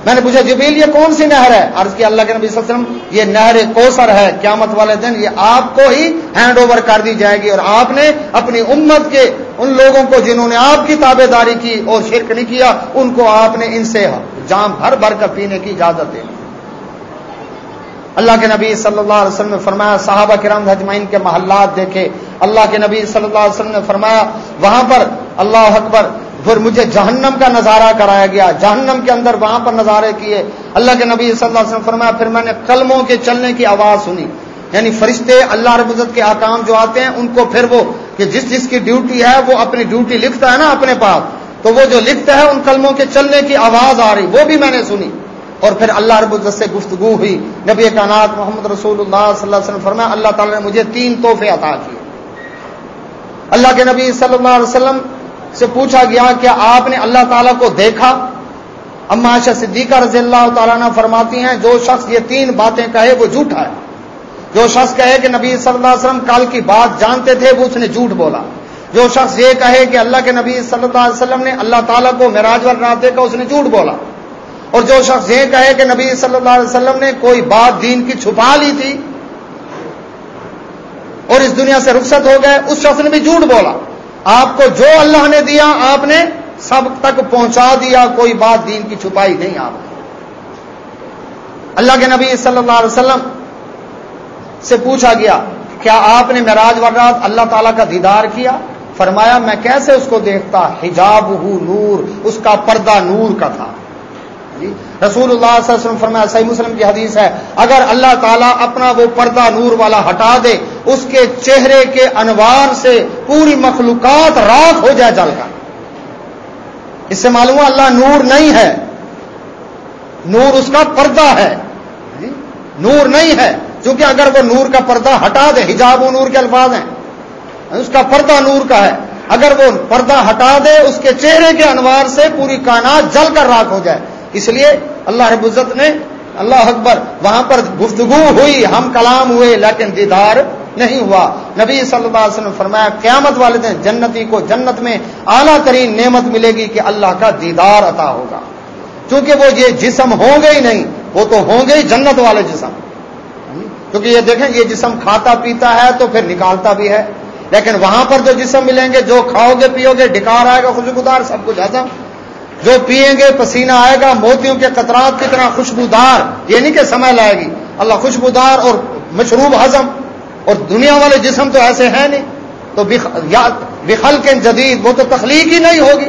میں نے پوچھا جبیل یہ کون سی نہر ہے؟ عرض کی اللہ کے نبی صلی اللہ علیہ وسلم، یہ نہر کوسر ہے، قیامت والے دن یہ آپ کو ہی ہینڈ اوور کر دی جائے گی۔ اور آپ نے اپنی امت کے ان لوگوں کو جنہوں نے آپ کی تابے داری کی اور شرک نہیں کیا، ان کو آپ نے ان سے جام بھر بھر کر پینے کی اجازت دے اللہ کے نبی صلی اللہ علیہ وسلم نے فرمایا، صحابہ کرام حجمائن کے محلات دیکھے۔ اللہ کے نبی صلی اللہ علیہ وسلم نے فرمایا، وہاں پر اللہ اکبر، پھر مجھے جہنم کا نظارہ کرایا گیا۔ جہنم کے اندر وہاں پر نظارے کیے۔ اللہ کے نبی صلی اللہ علیہ وسلم فرمایا، پھر میں نے قلموں کے چلنے کی آواز سنی۔ یعنی فرشتے اللہ رب العزت کے آکام جو آتے ہیں، ان کو پھر وہ کہ جس جس کی ڈیوٹی ہے، وہ اپنی ڈیوٹی لکھتا ہے نا اپنے پاس۔ تو وہ جو لکھتا ہے، ان قلموں کے چلنے کی آواز آ رہی، وہ بھی میں نے سنی۔ اور پھر اللہ رب العزت سے گفتگو ہوئی۔ نبی کانات محمد رسول اللہ صلی اللہ علیہ وسلم فرمایا، اللہ تعالیٰ نے مجھے تین تحفے عطا کیے۔ اللہ کے نبی صلی اللہ علیہ وسلم سے پوچھا گیا کہ آپ نے اللہ تعالیٰ کو دیکھا؟ اما عائشہ صدیقہ رضی اللہ تعالیٰ نے فرماتی ہیں، جو شخص یہ تین باتیں کہے وہ جھوٹا ہے۔ جو شخص کہے کہ نبی صلی اللہ علیہ وسلم کل کی بات جانتے تھے وہ اس نے جھوٹ بولا۔ جو شخص یہ کہے کہ اللہ کے نبی صلی اللہ علیہ وسلم نے اللہ تعالیٰ کو معراج رات دیکھا اس نے جھوٹ بولا۔ اور جو شخص یہ کہے کہ نبی صلی اللہ علیہ وسلم نے کوئی بات دین کی چھپا لی تھی اور اس دنیا سے رخصت ہو گئے، اس شخص نے بھی جھوٹ بولا۔ آپ کو جو اللہ نے دیا، آپ نے سب تک پہنچا دیا، کوئی بات دین کی چھپائی نہیں آپ نے۔ اللہ کے نبی صلی اللہ علیہ وسلم سے پوچھا گیا، کیا آپ نے معراج ورات اللہ تعالیٰ کا دیدار کیا؟ فرمایا، میں کیسے اس کو دیکھتا؟ حجاب نور، اس کا پردہ نور کا تھا۔ جی۔ رسول اللہ صلی اللہ علیہ وسلم فرمایا، صحیح مسلم کی حدیث ہے، اگر اللہ تعالیٰ اپنا وہ پردہ نور والا ہٹا دے، اس کے چہرے کے انوار سے پوری مخلوقات راک ہو جائے جل کر اس سے معلوم اللہ نور نہیں ہے۔ نور اس کا پردہ ہے۔ جی؟ نور نہیں ہے۔ کیونکہ اگر وہ نور کا پردہ ہٹا دے، حجاب و نور کے الفاظ ہیں۔ اس کا پردہ نور کا ہے۔ اگر وہ پردہ ہٹا دے، اس کے چہرے کے انوار سے پوری کائنات جل کر راک ہو جائے۔ اس لیے اللہ رب العزت نے اللہ اکبر وہاں پر گفتگو ہوئی، ہم کلام ہوئے، لیکن دیدار نہیں ہوا۔ نبی صلی اللہ علیہ وسلم فرمایا، قیامت والے دن جنتی کو جنت میں اعلیٰ ترین نعمت ملے گی کہ اللہ کا دیدار عطا ہوگا۔ کیونکہ وہ یہ جسم ہوں گے ہی نہیں، وہ تو ہوں گے ہی جنت والے جسم۔ کیونکہ یہ دیکھیں، یہ جسم کھاتا پیتا ہے تو پھر نکالتا بھی ہے۔ لیکن وہاں پر جو جسم ملیں گے، جو کھاؤ گے، پیو گے، ڈکار آئے گا خوشبودار سب کچھ ہزم جو پیئیں گے، پسینہ آئے گا، موتیوں کے قطرات کتنا خوشبودار، یہ نہیں کہ سمے لائے گی، اللہ خوشبودار اور مشروب ہضم، اور دنیا والے جسم تو ایسے ہیں نہیں، تو بخل کے جدید، وہ تو تخلیق ہی نہیں ہوگی۔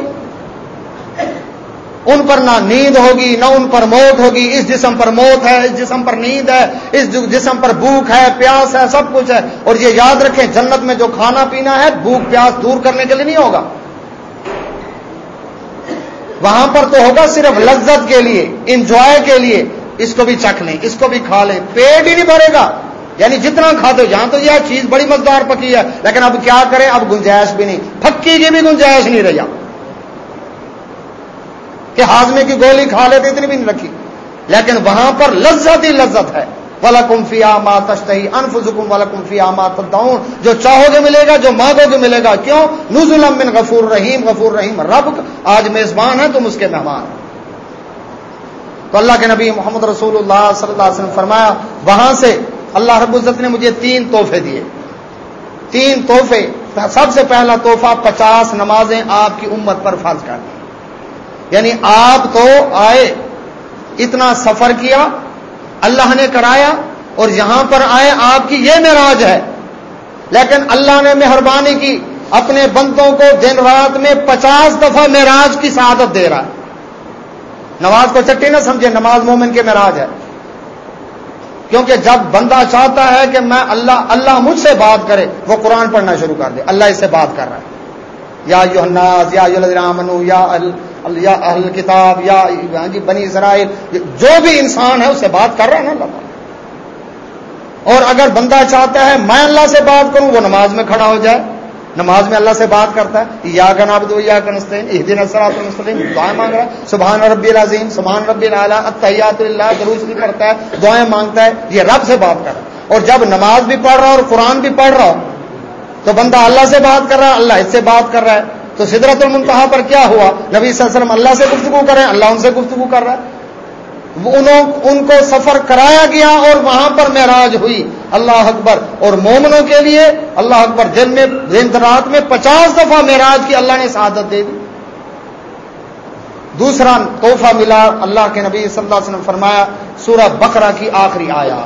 ان پر نہ نیند ہوگی، نہ ان پر موت ہوگی، اس جسم پر موت ہے، اس جسم پر نیند ہے، اس جسم پر بھوک ہے، پیاس ہے، سب کچھ ہے، اور یہ یاد رکھیں جنت میں جو کھانا پینا ہے، بھوک پیاس دور کرنے کے لیے نہیں ہوگا۔ وہاں پر تو ہوگا صرف لذت کے لیے انجوائے کے لیے۔ اس کو بھی چکھ لیں، اس کو بھی کھا لیں۔ پیٹ ہی نہیں بھرے گا۔ یعنی جتنا کھا دو جہاں تو یہ چیز بڑی مزدار پکی ہے۔ لیکن اب کیا کریں؟ اب گنجائش بھی نہیں۔ پھکی کی بھی گنجائش نہیں رہی۔ کہ ہاضمے کی گولی کھا لیتے، اتنی بھی نہیں رکھی۔ لیکن وہاں پر لذت ہی لذت ہے۔ والا کمفی آما تشتہی انفظکم والا کمفی آما تدعون جو چاہو گے ملے گا، جو مانگو گے ملے گا۔ کیوں؟ نزل من غفور رحیم غفور رحیم رب آج میزبان ہے تم اس کے مہمان۔ تو اللہ کے نبی محمد رسول اللہ صلی اللہ علیہ وسلم فرمایا، وہاں سے اللہ رب العزت نے مجھے تین تحفے دیے۔ تین تحفے۔ سب سے پہلا تحفہ پچاس نمازیں آپ کی امت پر فرض کر دی۔ یعنی آپ تو آئے، اتنا سفر کیا اللہ نے کرایا اور یہاں پر آئے، آپ کی یہ معراج ہے۔ لیکن اللہ نے مہربانی کی، اپنے بندوں کو دن رات میں پچاس دفعہ معراج کی سعادت دے رہا۔ ہے نماز کو چٹی نہ سمجھے، نماز مومن کے معراج ہے۔ کیونکہ جب بندہ چاہتا ہے کہ میں اللہ اللہ مجھ سے بات کرے، وہ قرآن پڑھنا شروع کر دے۔ اللہ اس سے بات کر رہا ہے۔ یا یو الناز یا یو یا یا اہل کتاب، یا ہاں جی بنی اسرائیل، جو بھی انسان ہے، اس سے بات کر رہا ہے نا اللہ اور اگر بندہ چاہتا ہے، میں اللہ سے بات کروں، وہ نماز میں کھڑا ہو جائے۔ نماز میں اللہ سے بات کرتا ہے۔ یا کا ناب دو یا کا نسطین ایک دن دعائیں مانگ رہا ہے۔ سبحان ربی العظیم، سبحان ربی اللہ اطیات اللہ دروس بھی پڑھتا ہے، دعائیں مانگتا ہے۔ یہ رب سے بات کر رہا ہے۔ اور جب نماز بھی پڑھ رہا اور قرآن بھی پڑھ رہا تو بندہ اللہ سے بات کر رہا ہے، اللہ اس سے بات کر رہا ہے۔ تو سدرت المنتہا پر کیا ہوا؟ نبی صلی اللہ علیہ وسلم اللہ سے گفتگو کریں اللہ ان سے گفتگو کر رہا ہے۔ انہوں ان کو سفر کرایا گیا اور وہاں پر معراج ہوئی۔ اللہ اکبر۔ اور مومنوں کے لیے اللہ اکبر دن میں دن رات میں پچاس دفعہ معراج کی اللہ نے سعادت دے دی۔ دوسرا تحفہ ملا، اللہ کے نبی صلی اللہ علیہ وسلم فرمایا، سورہ بقرہ کی آخری آیا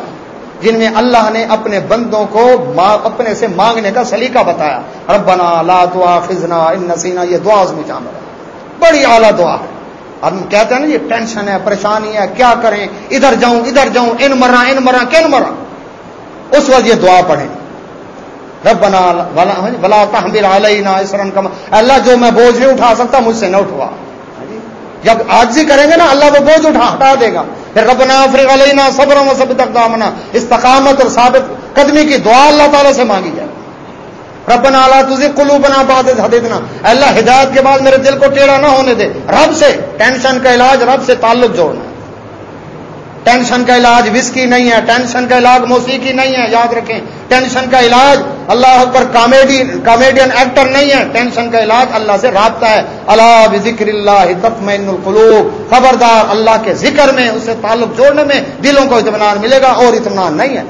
جن میں اللہ نے اپنے بندوں کو اپنے سے مانگنے کا سلیقہ بتایا۔ ربنا لا دعا خزنا ان نسینا، یہ دعا اس میں جامع بڑی اعلیٰ دعا ہے۔ ہم کہتے ہیں نا، یہ ٹینشن ہے، پریشانی ہے، کیا کریں؟ ادھر جاؤں ادھر جاؤں، ان مرا ان مرا، کن مرا؟ اس وقت یہ دعا پڑھیں۔ رب بنا تحمل علینا اسرن کم اللہ جو میں بوجھ نہیں اٹھا سکتا، مجھ سے نہ اٹھوا۔ جب آجزی کریں گے نا، اللہ وہ بوجھ اٹھا ہٹا دے گا۔ پھر ربنا فری علینا صبر و سب تک دامنا استقامت اور ثابت قدمی کی دعا اللہ تعالیٰ سے مانگی جائے۔ ربنا اللہ تجھے کلو بنا بات حدیدنا اللہ، ہدایت کے بعد میرے دل کو ٹیڑھا نہ ہونے دے۔ رب سے، ٹینشن کا علاج، رب سے تعلق جوڑنا۔ ٹینشن کا علاج وسکی نہیں ہے، ٹینشن کا علاج موسیقی نہیں ہے، یاد رکھیں، ٹینشن کا علاج اللہ پر کامیڈی، کامیڈین ایکٹر نہیں ہے، ٹینشن کا علاج اللہ سے رابطہ ہے۔ اللہ ذکر اللہ تطمئن القلوب، خبردار اللہ کے ذکر میں اسے تعلق جوڑنے میں دلوں کو اطمینان ملے گا اور اطمینان نہیں ہے۔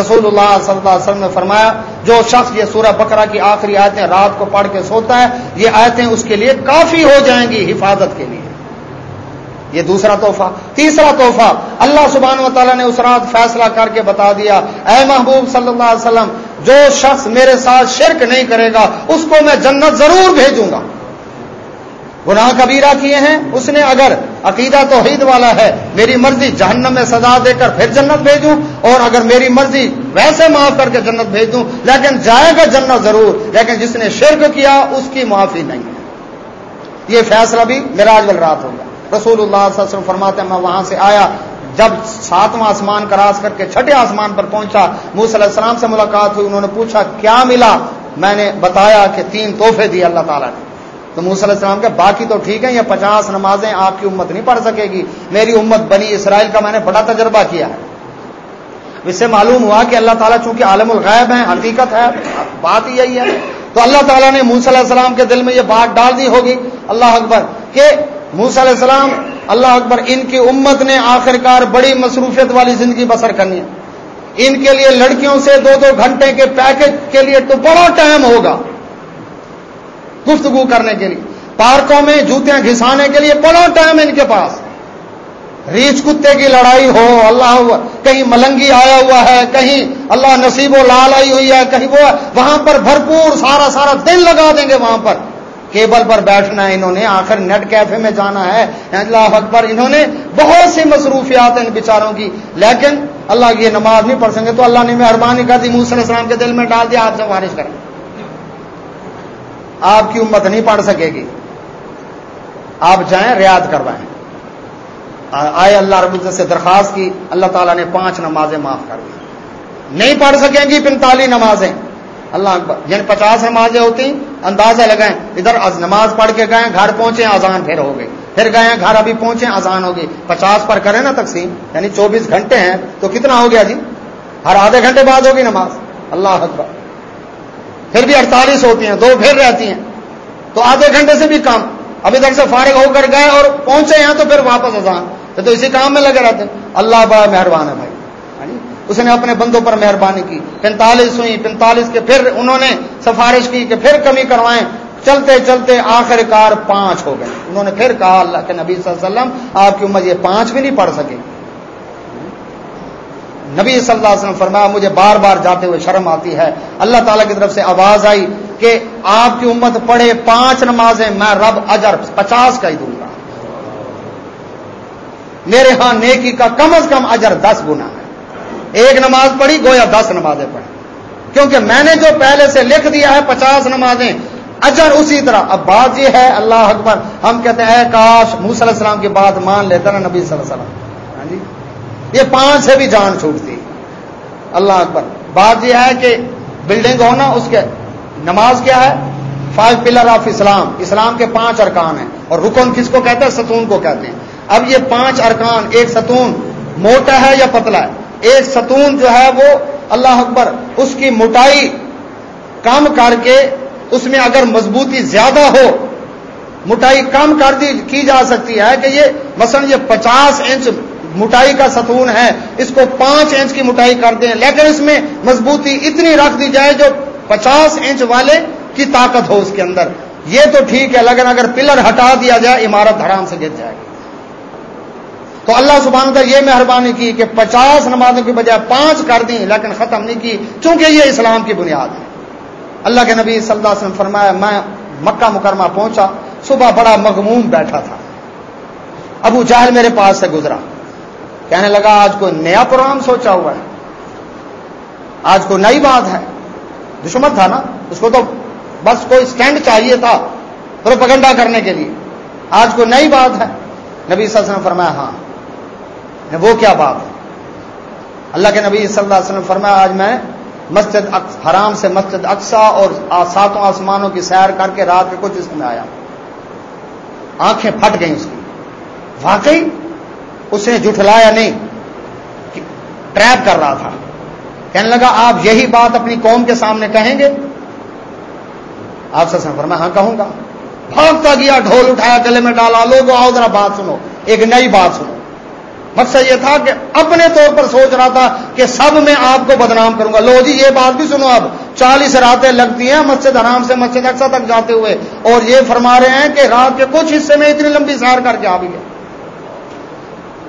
رسول اللہ صلی اللہ علیہ وسلم نے فرمایا، جو شخص یہ سورہ بکرا کی آخری آیتیں رات کو پڑھ کے سوتا ہے، یہ آیتیں اس کے لیے کافی ہو جائیں گی حفاظت کے لیے۔ یہ دوسرا تحفہ۔ تیسرا تحفہ، اللہ سبحانہ و تعالیٰ نے اس رات فیصلہ کر کے بتا دیا، اے محبوب صلی اللہ علیہ وسلم، جو شخص میرے ساتھ شرک نہیں کرے گا، اس کو میں جنت ضرور بھیجوں گا۔ گناہ کبیرہ کیے ہیں، اس نے اگر عقیدہ توحید والا ہے، میری مرضی جہنم میں سزا دے کر پھر جنت بھیجوں، اور اگر میری مرضی ویسے معاف کر کے جنت بھیج دوں لیکن جائے گا جنت ضرور، لیکن جس نے شرک کیا، اس کی معافی نہیں۔ ہے یہ فیصلہ بھی مراج وال رات ہوگا رسول اللہ صلی اللہ علیہ وسلم فرماتے ہیں، میں وہاں سے آیا، جب ساتواں آسمان کراس کر کے چھٹے آسمان پر پہنچا، موسی علیہ السلام سے ملاقات ہوئی، انہوں نے پوچھا، کیا ملا؟ میں نے بتایا کہ تین تحفے دیے اللہ تعالیٰ نے۔ تو موسی علیہ السلام کے باقی تو ٹھیک ہے یہ پچاس نمازیں آپ کی امت نہیں پڑھ سکے گی، میری امت بنی اسرائیل کا میں نے بڑا تجربہ کیا ہے۔ اس سے معلوم ہوا کہ اللہ تعالیٰ چونکہ عالم الغیب ہے حقیقت ہے، بات یہی ہے۔ تو اللہ تعالیٰ نے موسی علیہ السلام کے دل میں یہ بات ڈال دی ہوگی، اللہ اکبر، کہ موسی علیہ السلام، اللہ اکبر، ان کی امت نے آخر کار بڑی مصروفیت والی زندگی بسر کرنی ہے۔ ان کے لیے لڑکیوں سے دو دو گھنٹے کے پیکج کے لیے تو بڑا ٹائم ہوگا گفتگو کرنے کے لیے۔ پارکوں میں جوتیاں گھسانے کے لیے بڑا ٹائم ان کے پاس۔ ریچھ کتے کی لڑائی ہو، اللہ کہیں ملنگی آیا ہوا ہے، کہیں اللہ نصیب و لال آئی ہوئی ہے، کہیں وہ وہاں پر بھرپور سارا سارا دن لگا دیں گے وہاں پر۔ کیبل پر بیٹھنا ہے انہوں نے، آخر نیٹ کیفے میں جانا ہے۔ اللہ اکبر، انہوں نے بہت سی مصروفیات ان بیچاروں کی۔ لیکن اللہ کی یہ نماز نہیں پڑھ سکیں تو اللہ نے مہربانی کر دی، موسیٰ السلام کے دل میں ڈال دیا آپ سے بارش کریں۔ آپ کی امت نہیں پڑھ سکے گی۔ آپ جائیں ریاض کروائیں۔ آئے اللہ رب العزت سے درخواست کی، اللہ تعالیٰ نے پانچ نمازیں معاف کر دی۔ نہیں پڑھ سکیں گی پینتالیس نمازیں۔ اللہ جن یعنی پچاس نمازیں ہوتی اندازہ لگائیں۔ ادھر نماز پڑھ کے گئے، گھر پہنچے آزان پھر ہو گئی۔ پھر گئے ہیں گھر ابھی پہنچے آسان ہوگی پچاس پر کریں نا تقسیم یعنی چوبیس گھنٹے ہیں، تو کتنا ہو گیا جی؟ ہر آدھے گھنٹے بعد ہوگی نماز۔ اللہ اکبر۔ پھر بھی اڑتالیس ہوتی ہیں، دو پھر رہتی ہیں۔ تو آدھے گھنٹے سے بھی کم۔ ابھی تک سے فارغ ہو کر گئے اور پہنچے ہیں تو پھر واپس آسان تو اسی کام میں لگے رہتے ہیں۔ اللہ بڑا مہربان ہے بھائی۔ اس نے اپنے بندوں پر مہربانی کی۔ پینتالیس ہوئی پینتالیس کے پھر انہوں نے سفارش کی کہ پھر کمی کروائیں۔ چلتے چلتے آخر کار پانچ ہو گئے۔ انہوں نے پھر کہا، اللہ کے نبی صلی اللہ علیہ وسلم، آپ کی امت یہ پانچ بھی نہیں پڑھ سکے۔ نبی صلی اللہ علیہ وسلم فرمایا، مجھے بار بار جاتے ہوئے شرم آتی ہے۔ اللہ تعالیٰ کی طرف سے آواز آئی کہ آپ کی امت پڑھے پانچ نمازیں، میں رب اجر پچاس کا ہی دوں گا۔ میرے ہاں نیکی کا کم از کم اجر دس گنا ہے۔ ایک نماز پڑھی، گویا دس نمازیں پڑھی۔ کیونکہ میں نے جو پہلے سے لکھ دیا ہے پچاس نمازیں، اجر اسی طرح۔ اب بات یہ ہے، اللہ اکبر، ہم کہتے ہیں، اے کاش علیہ السلام کی بات مان لیتا نا نبی صلی اللہ علیہ وسلم۔ ہاں جی؟ یہ پانچ سے بھی جان چھوٹتی۔ اللہ اکبر۔ بات یہ ہے کہ بلڈنگ ہونا، اس کے نماز کیا ہے؟ فائیو پلر آف اسلام اسلام کے پانچ ارکان ہیں۔ اور رکن کس کو کہتے ہیں؟ ستون کو کہتے ہیں۔ اب یہ پانچ ارکان، ایک ستون، موٹا ہے یا پتلا ہے؟ ایک ستون جو ہے وہ اللہ اکبر اس کی موٹائی کم کر کے اس میں اگر مضبوطی زیادہ ہو، موٹائی کم کر دی کی جا سکتی ہے کہ یہ مثلا یہ پچاس انچ موٹائی کا ستون ہے، اس کو پانچ انچ کی موٹائی کر دیں، لیکن اس میں مضبوطی اتنی رکھ دی جائے جو پچاس انچ والے کی طاقت ہو اس کے اندر۔ یہ تو ٹھیک ہے، لیکن اگر پلر ہٹا دیا جائے، عمارت حرام سے گر جائے گی۔ تو اللہ سبحانہ کا یہ مہربانی کی کہ پچاس نمازوں کی بجائے پانچ کر دیں، لیکن ختم نہیں کی، چونکہ یہ اسلام کی بنیاد ہے۔ اللہ کے نبی صلی اللہ علیہ وسلم فرمایا، میں مکہ مکرمہ پہنچا، صبح بڑا مغموم بیٹھا تھا۔ ابو جہل میرے پاس سے گزرا۔ کہنے لگا، آج کوئی نیا پروگرام سوچا ہوا ہے۔ آج کوئی نئی بات ہے۔ دشمن تھا نا، اس کو تو بس کوئی اسٹینڈ چاہیے تھا پروپگنڈا کرنے کے لیے۔ آج کوئی نئی بات ہے۔ نبی صلی اللہ علیہ وسلم فرمایا ہاں۔ وہ کیا بات ہے؟ اللہ کے نبی صلی اللہ علیہ وسلم فرمایا، آج میں مسجد حرام سے مسجد اقسا اور ساتوں آسمانوں کی سیر کر کے رات کے کچھ اس میں آیا۔ آنکھیں پھٹ گئیں اس کی۔ واقعی اس نے جٹلایا نہیں ٹریپ کر رہا تھا۔ کہنے لگا، آپ یہی بات اپنی قوم کے سامنے کہیں گے؟ آپ سے فرمایا ہاں کہوں گا۔ بھاگتا گیا، ڈھول اٹھایا، گلے میں ڈالا، لوگوں، آؤ ذرا بات سنو، ایک نئی بات سنو۔ مقصد یہ تھا کہ اپنے طور پر سوچ رہا تھا کہ سب میں آپ کو بدنام کروں گا۔ لو جی یہ بات بھی سنو اب۔ چالیس راتیں لگتی ہیں مسجد حرام سے مسجد اکثر تک جاتے ہوئے۔ اور یہ فرما رہے ہیں کہ رات کے کچھ حصے میں اتنی لمبی سار کر کے آ بھی گئے۔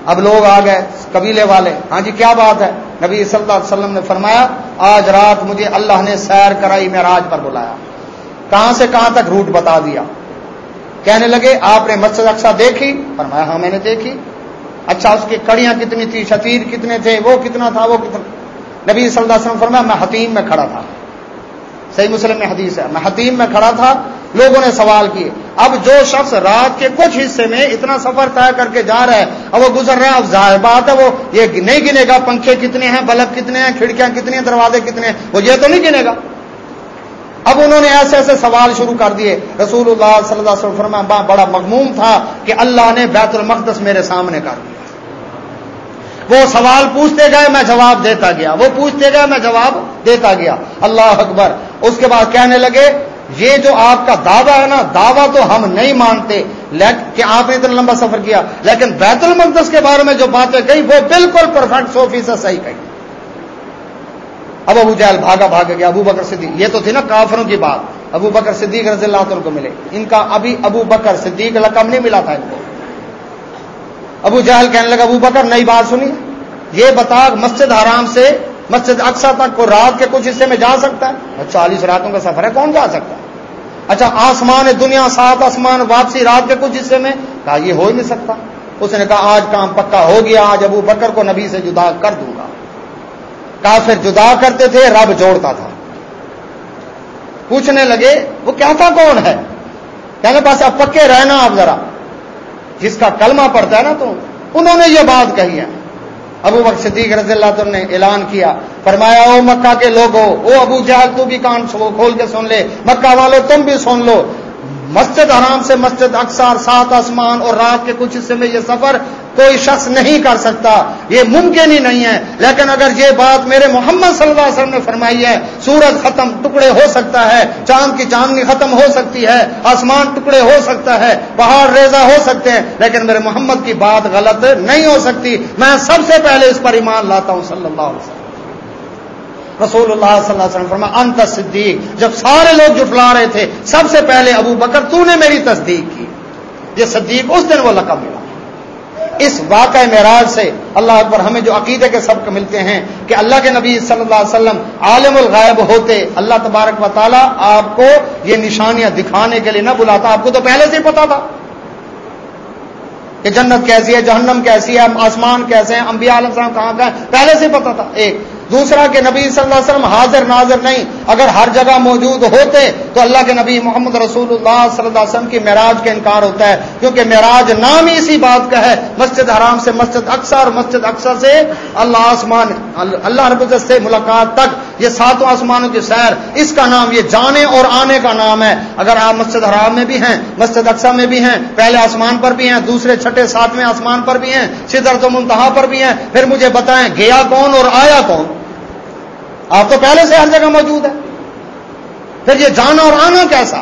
اب لوگ آ گئے، قبیلے والے۔ ہاں جی کیا بات ہے؟ نبی صلی اللہ علیہ وسلم نے فرمایا، آج رات مجھے اللہ نے سیر کرائی میں راج پر بلایا۔ کہاں سے کہاں تک روٹ بتا دیا؟ کہنے لگے، آپ نے مسجد اکثر دیکھی؟ فرمایا ہاں میں نے دیکھی۔ اچھا اس کی کڑیاں کتنی تھی شتیر کتنے تھے، وہ کتنا تھا، وہ کتنا۔ نبی صلی اللہ علیہ وسلم فرمایا، میں حتیم میں کھڑا تھا۔ صحیح مسلم میں حدیث ہے، میں حتیم میں کھڑا تھا، لوگوں نے سوال کیے۔ اب جو شخص رات کے کچھ حصے میں اتنا سفر طے کر کے جا رہا ہے، اب وہ گزر رہا ہے، اب ظاہر بات ہے، وہ یہ نہیں گنے گا، پنکھے کتنے ہیں، بلب کتنے ہیں، کھڑکیاں کتنے ہیں، دروازے کتنے ہیں، وہ یہ تو نہیں گنے گا۔ اب انہوں نے ایسے ایسے سوال شروع کر دیے۔ رسول اللہ صلی اللہ علیہ وسلم بڑا مغموم تھا کہ اللہ نے بیت المقدس میرے سامنے کر دیا۔ وہ سوال پوچھتے گئے، میں جواب دیتا گیا۔ وہ پوچھتے گئے، میں جواب دیتا گیا۔ اللہ اکبر۔ اس کے بعد کہنے لگے، یہ جو آپ کا دعویٰ ہے نا، دعویٰ تو ہم نہیں مانتے کہ آپ نے اتنا لمبا سفر کیا، لیکن بیت المقدس کے بارے میں جو باتیں کہی وہ بالکل پرفیکٹ سو فیصد صحیح کہی اب ابو جہل بھاگا بھاگا گیا، ابو بکر صدیق۔ یہ تو تھی نا کافروں کی بات۔ ابو بکر صدیق رضی اللہ عنہ کو ملے۔ ان کا ابھی ابو بکر صدیق لقب نہیں ملا تھا ان کو۔ ابو جہل کہنے لگا، ابو بکر، نئی بات سنی۔ یہ بتا مسجد حرام سے مسجد اکثر تک کو رات کے کچھ حصے میں جا سکتا ہے۔ چالیس راتوں کا سفر ہے، کون جا سکتا ہے؟ اچھا آسمان دنیا، سات آسمان واپسی رات کے کچھ حصے میں؟ کہا، یہ ہو ہی نہیں سکتا۔ اس نے کہا، آج کام پکا ہو گیا، آج ابو بکر کو نبی سے جدا کر دوں گا۔ کافر جدا کرتے تھے، رب جوڑتا تھا۔ پوچھنے لگے، وہ کیا تھا کون ہے؟ کہنے پاس اب پکے رہنا آپ ذرا۔ جس کا کلمہ پڑتا ہے نا تو انہوں نے یہ بات کہی ہے۔ ابو بک صدیق رضی اللہ تعالیٰ نے اعلان کیا، فرمایا، او مکہ کے لوگوں او ابو جہل، تو بھی کان کھول کے سن لے، مکہ والو، تم بھی سن لو۔ مسجد حرام سے مسجد اکثر سات آسمان اور رات کے کچھ حصے میں یہ سفر کوئی شخص نہیں کر سکتا، یہ ممکن ہی نہیں ہے۔ لیکن اگر یہ بات میرے محمد صلی اللہ علیہ وسلم نے فرمائی ہے، سورج ختم ٹکڑے ہو سکتا ہے، چاند کی چاندنی ختم ہو سکتی ہے، آسمان ٹکڑے ہو سکتا ہے، پہاڑ ریزا ہو سکتے ہیں، لیکن میرے محمد کی بات غلط نہیں ہو سکتی۔ میں سب سے پہلے اس پر ایمان لاتا ہوں صلی اللہ علیہ وسلم۔ رسول اللہ صلی اللہ علیہ وسلم فرما، انت صدیق۔ جب سارے لوگ جٹلا رہے تھے، سب سے پہلے ابو بکر، تو نے میری تصدیق کی۔ یہ صدیق اس دن وہ لقب ملا اس واقع معراج سے اللہ اکبر ہمیں جو عقیدے کے سبق ملتے ہیں کہ اللہ کے نبی صلی اللہ علیہ وسلم عالم الغائب ہوتے، اللہ تبارک و تعالیٰ آپ کو یہ نشانیاں دکھانے کے لیے نہ بلاتا، آپ کو تو پہلے سے ہی پتا تھا کہ جنت کیسی ہے، جہنم کیسی ہے، آسمان کیسے ہیں، انبیاء علیہ السلام کہاں کا پہلے سے ہی پتا تھا۔ ایک دوسرا کہ نبی صلی اللہ علیہ وسلم حاضر ناظر نہیں، اگر ہر جگہ موجود ہوتے تو اللہ کے نبی محمد رسول اللہ صلی اللہ علیہ وسلم کی معراج کا انکار ہوتا ہے، کیونکہ معراج نام ہی اسی بات کا ہے، مسجد حرام سے مسجد اکثر مسجد اکثر سے اللہ آسمان، اللہ رب سے ملاقات تک، یہ ساتوں آسمانوں کی سیر، اس کا نام یہ جانے اور آنے کا نام ہے۔ اگر آپ مسجد حرام میں بھی ہیں، مسجد اقسا میں بھی ہیں، پہلے آسمان پر بھی ہیں، دوسرے چھٹے ساتویں آسمان پر بھی ہیں سدر تو منتہا پر بھی ہیں، پھر مجھے بتائیں گیا کون اور آیا کون؟ آپ تو پہلے سے ہر جگہ موجود ہے پھر یہ جانا اور آنا کیسا؟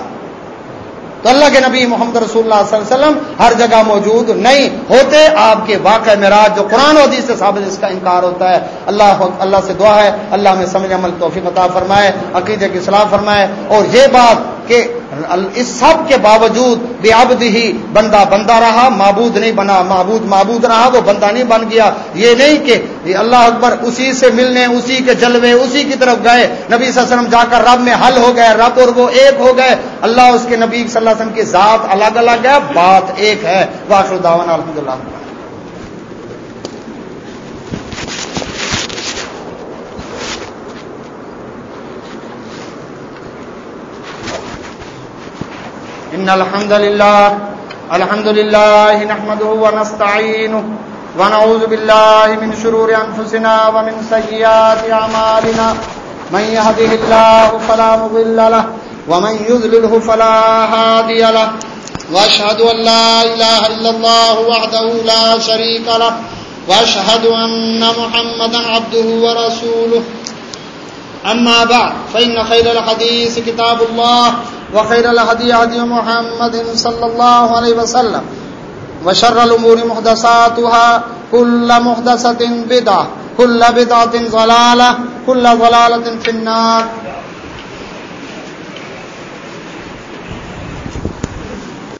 تو اللہ کے نبی محمد رسول اللہ صلی اللہ علیہ وسلم ہر جگہ موجود نہیں ہوتے۔ آپ کے واقع معراج جو قرآن و حدیث سے ثابت اس کا انکار ہوتا ہے۔ اللہ اللہ سے دعا ہے۔ اللہ میں سمجھ عمل توفیق عطا فرمائے، عقیدے کی صلاح فرمائے۔ اور یہ بات کہ اس سب کے باوجود بے عبد ہی بندہ بندہ رہا، معبود نہیں بنا، معبود معبود رہا، وہ بندہ نہیں بن گیا۔ یہ نہیں کہ اللہ اکبر اسی سے ملنے، اسی کے جلوے، اسی کی طرف گئے۔ نبی صلی اللہ علیہ وسلم جا کر رب میں حل ہو گئے، رب اور وہ ایک ہو گئے۔ اللہ اس کے نبی صلی اللہ علیہ وسلم کی ذات الگ الگ ہے، بات ایک ہے۔ واقع داون الحمد للہ إن الحمد لله الحمد لله نحمده ونستعينه، ونعوذ بالله من شرور أنفسنا ومن سيئات عمالنا من يهده الله فلا مضل له، ومن يذلله فلا هادي له. وأشهد أن لا إله إلا الله وحده لا شريك له، وأشهد أن محمدا عبده ورسوله. أما بعد، فإن خير الحديث كتاب الله وخير الهدي هدي محمد صلى الله عليه وسلم وشر الأمور محدثاتها كل محدثة بدعة، كل بدعة ضلالة، كل ضلالة في النار.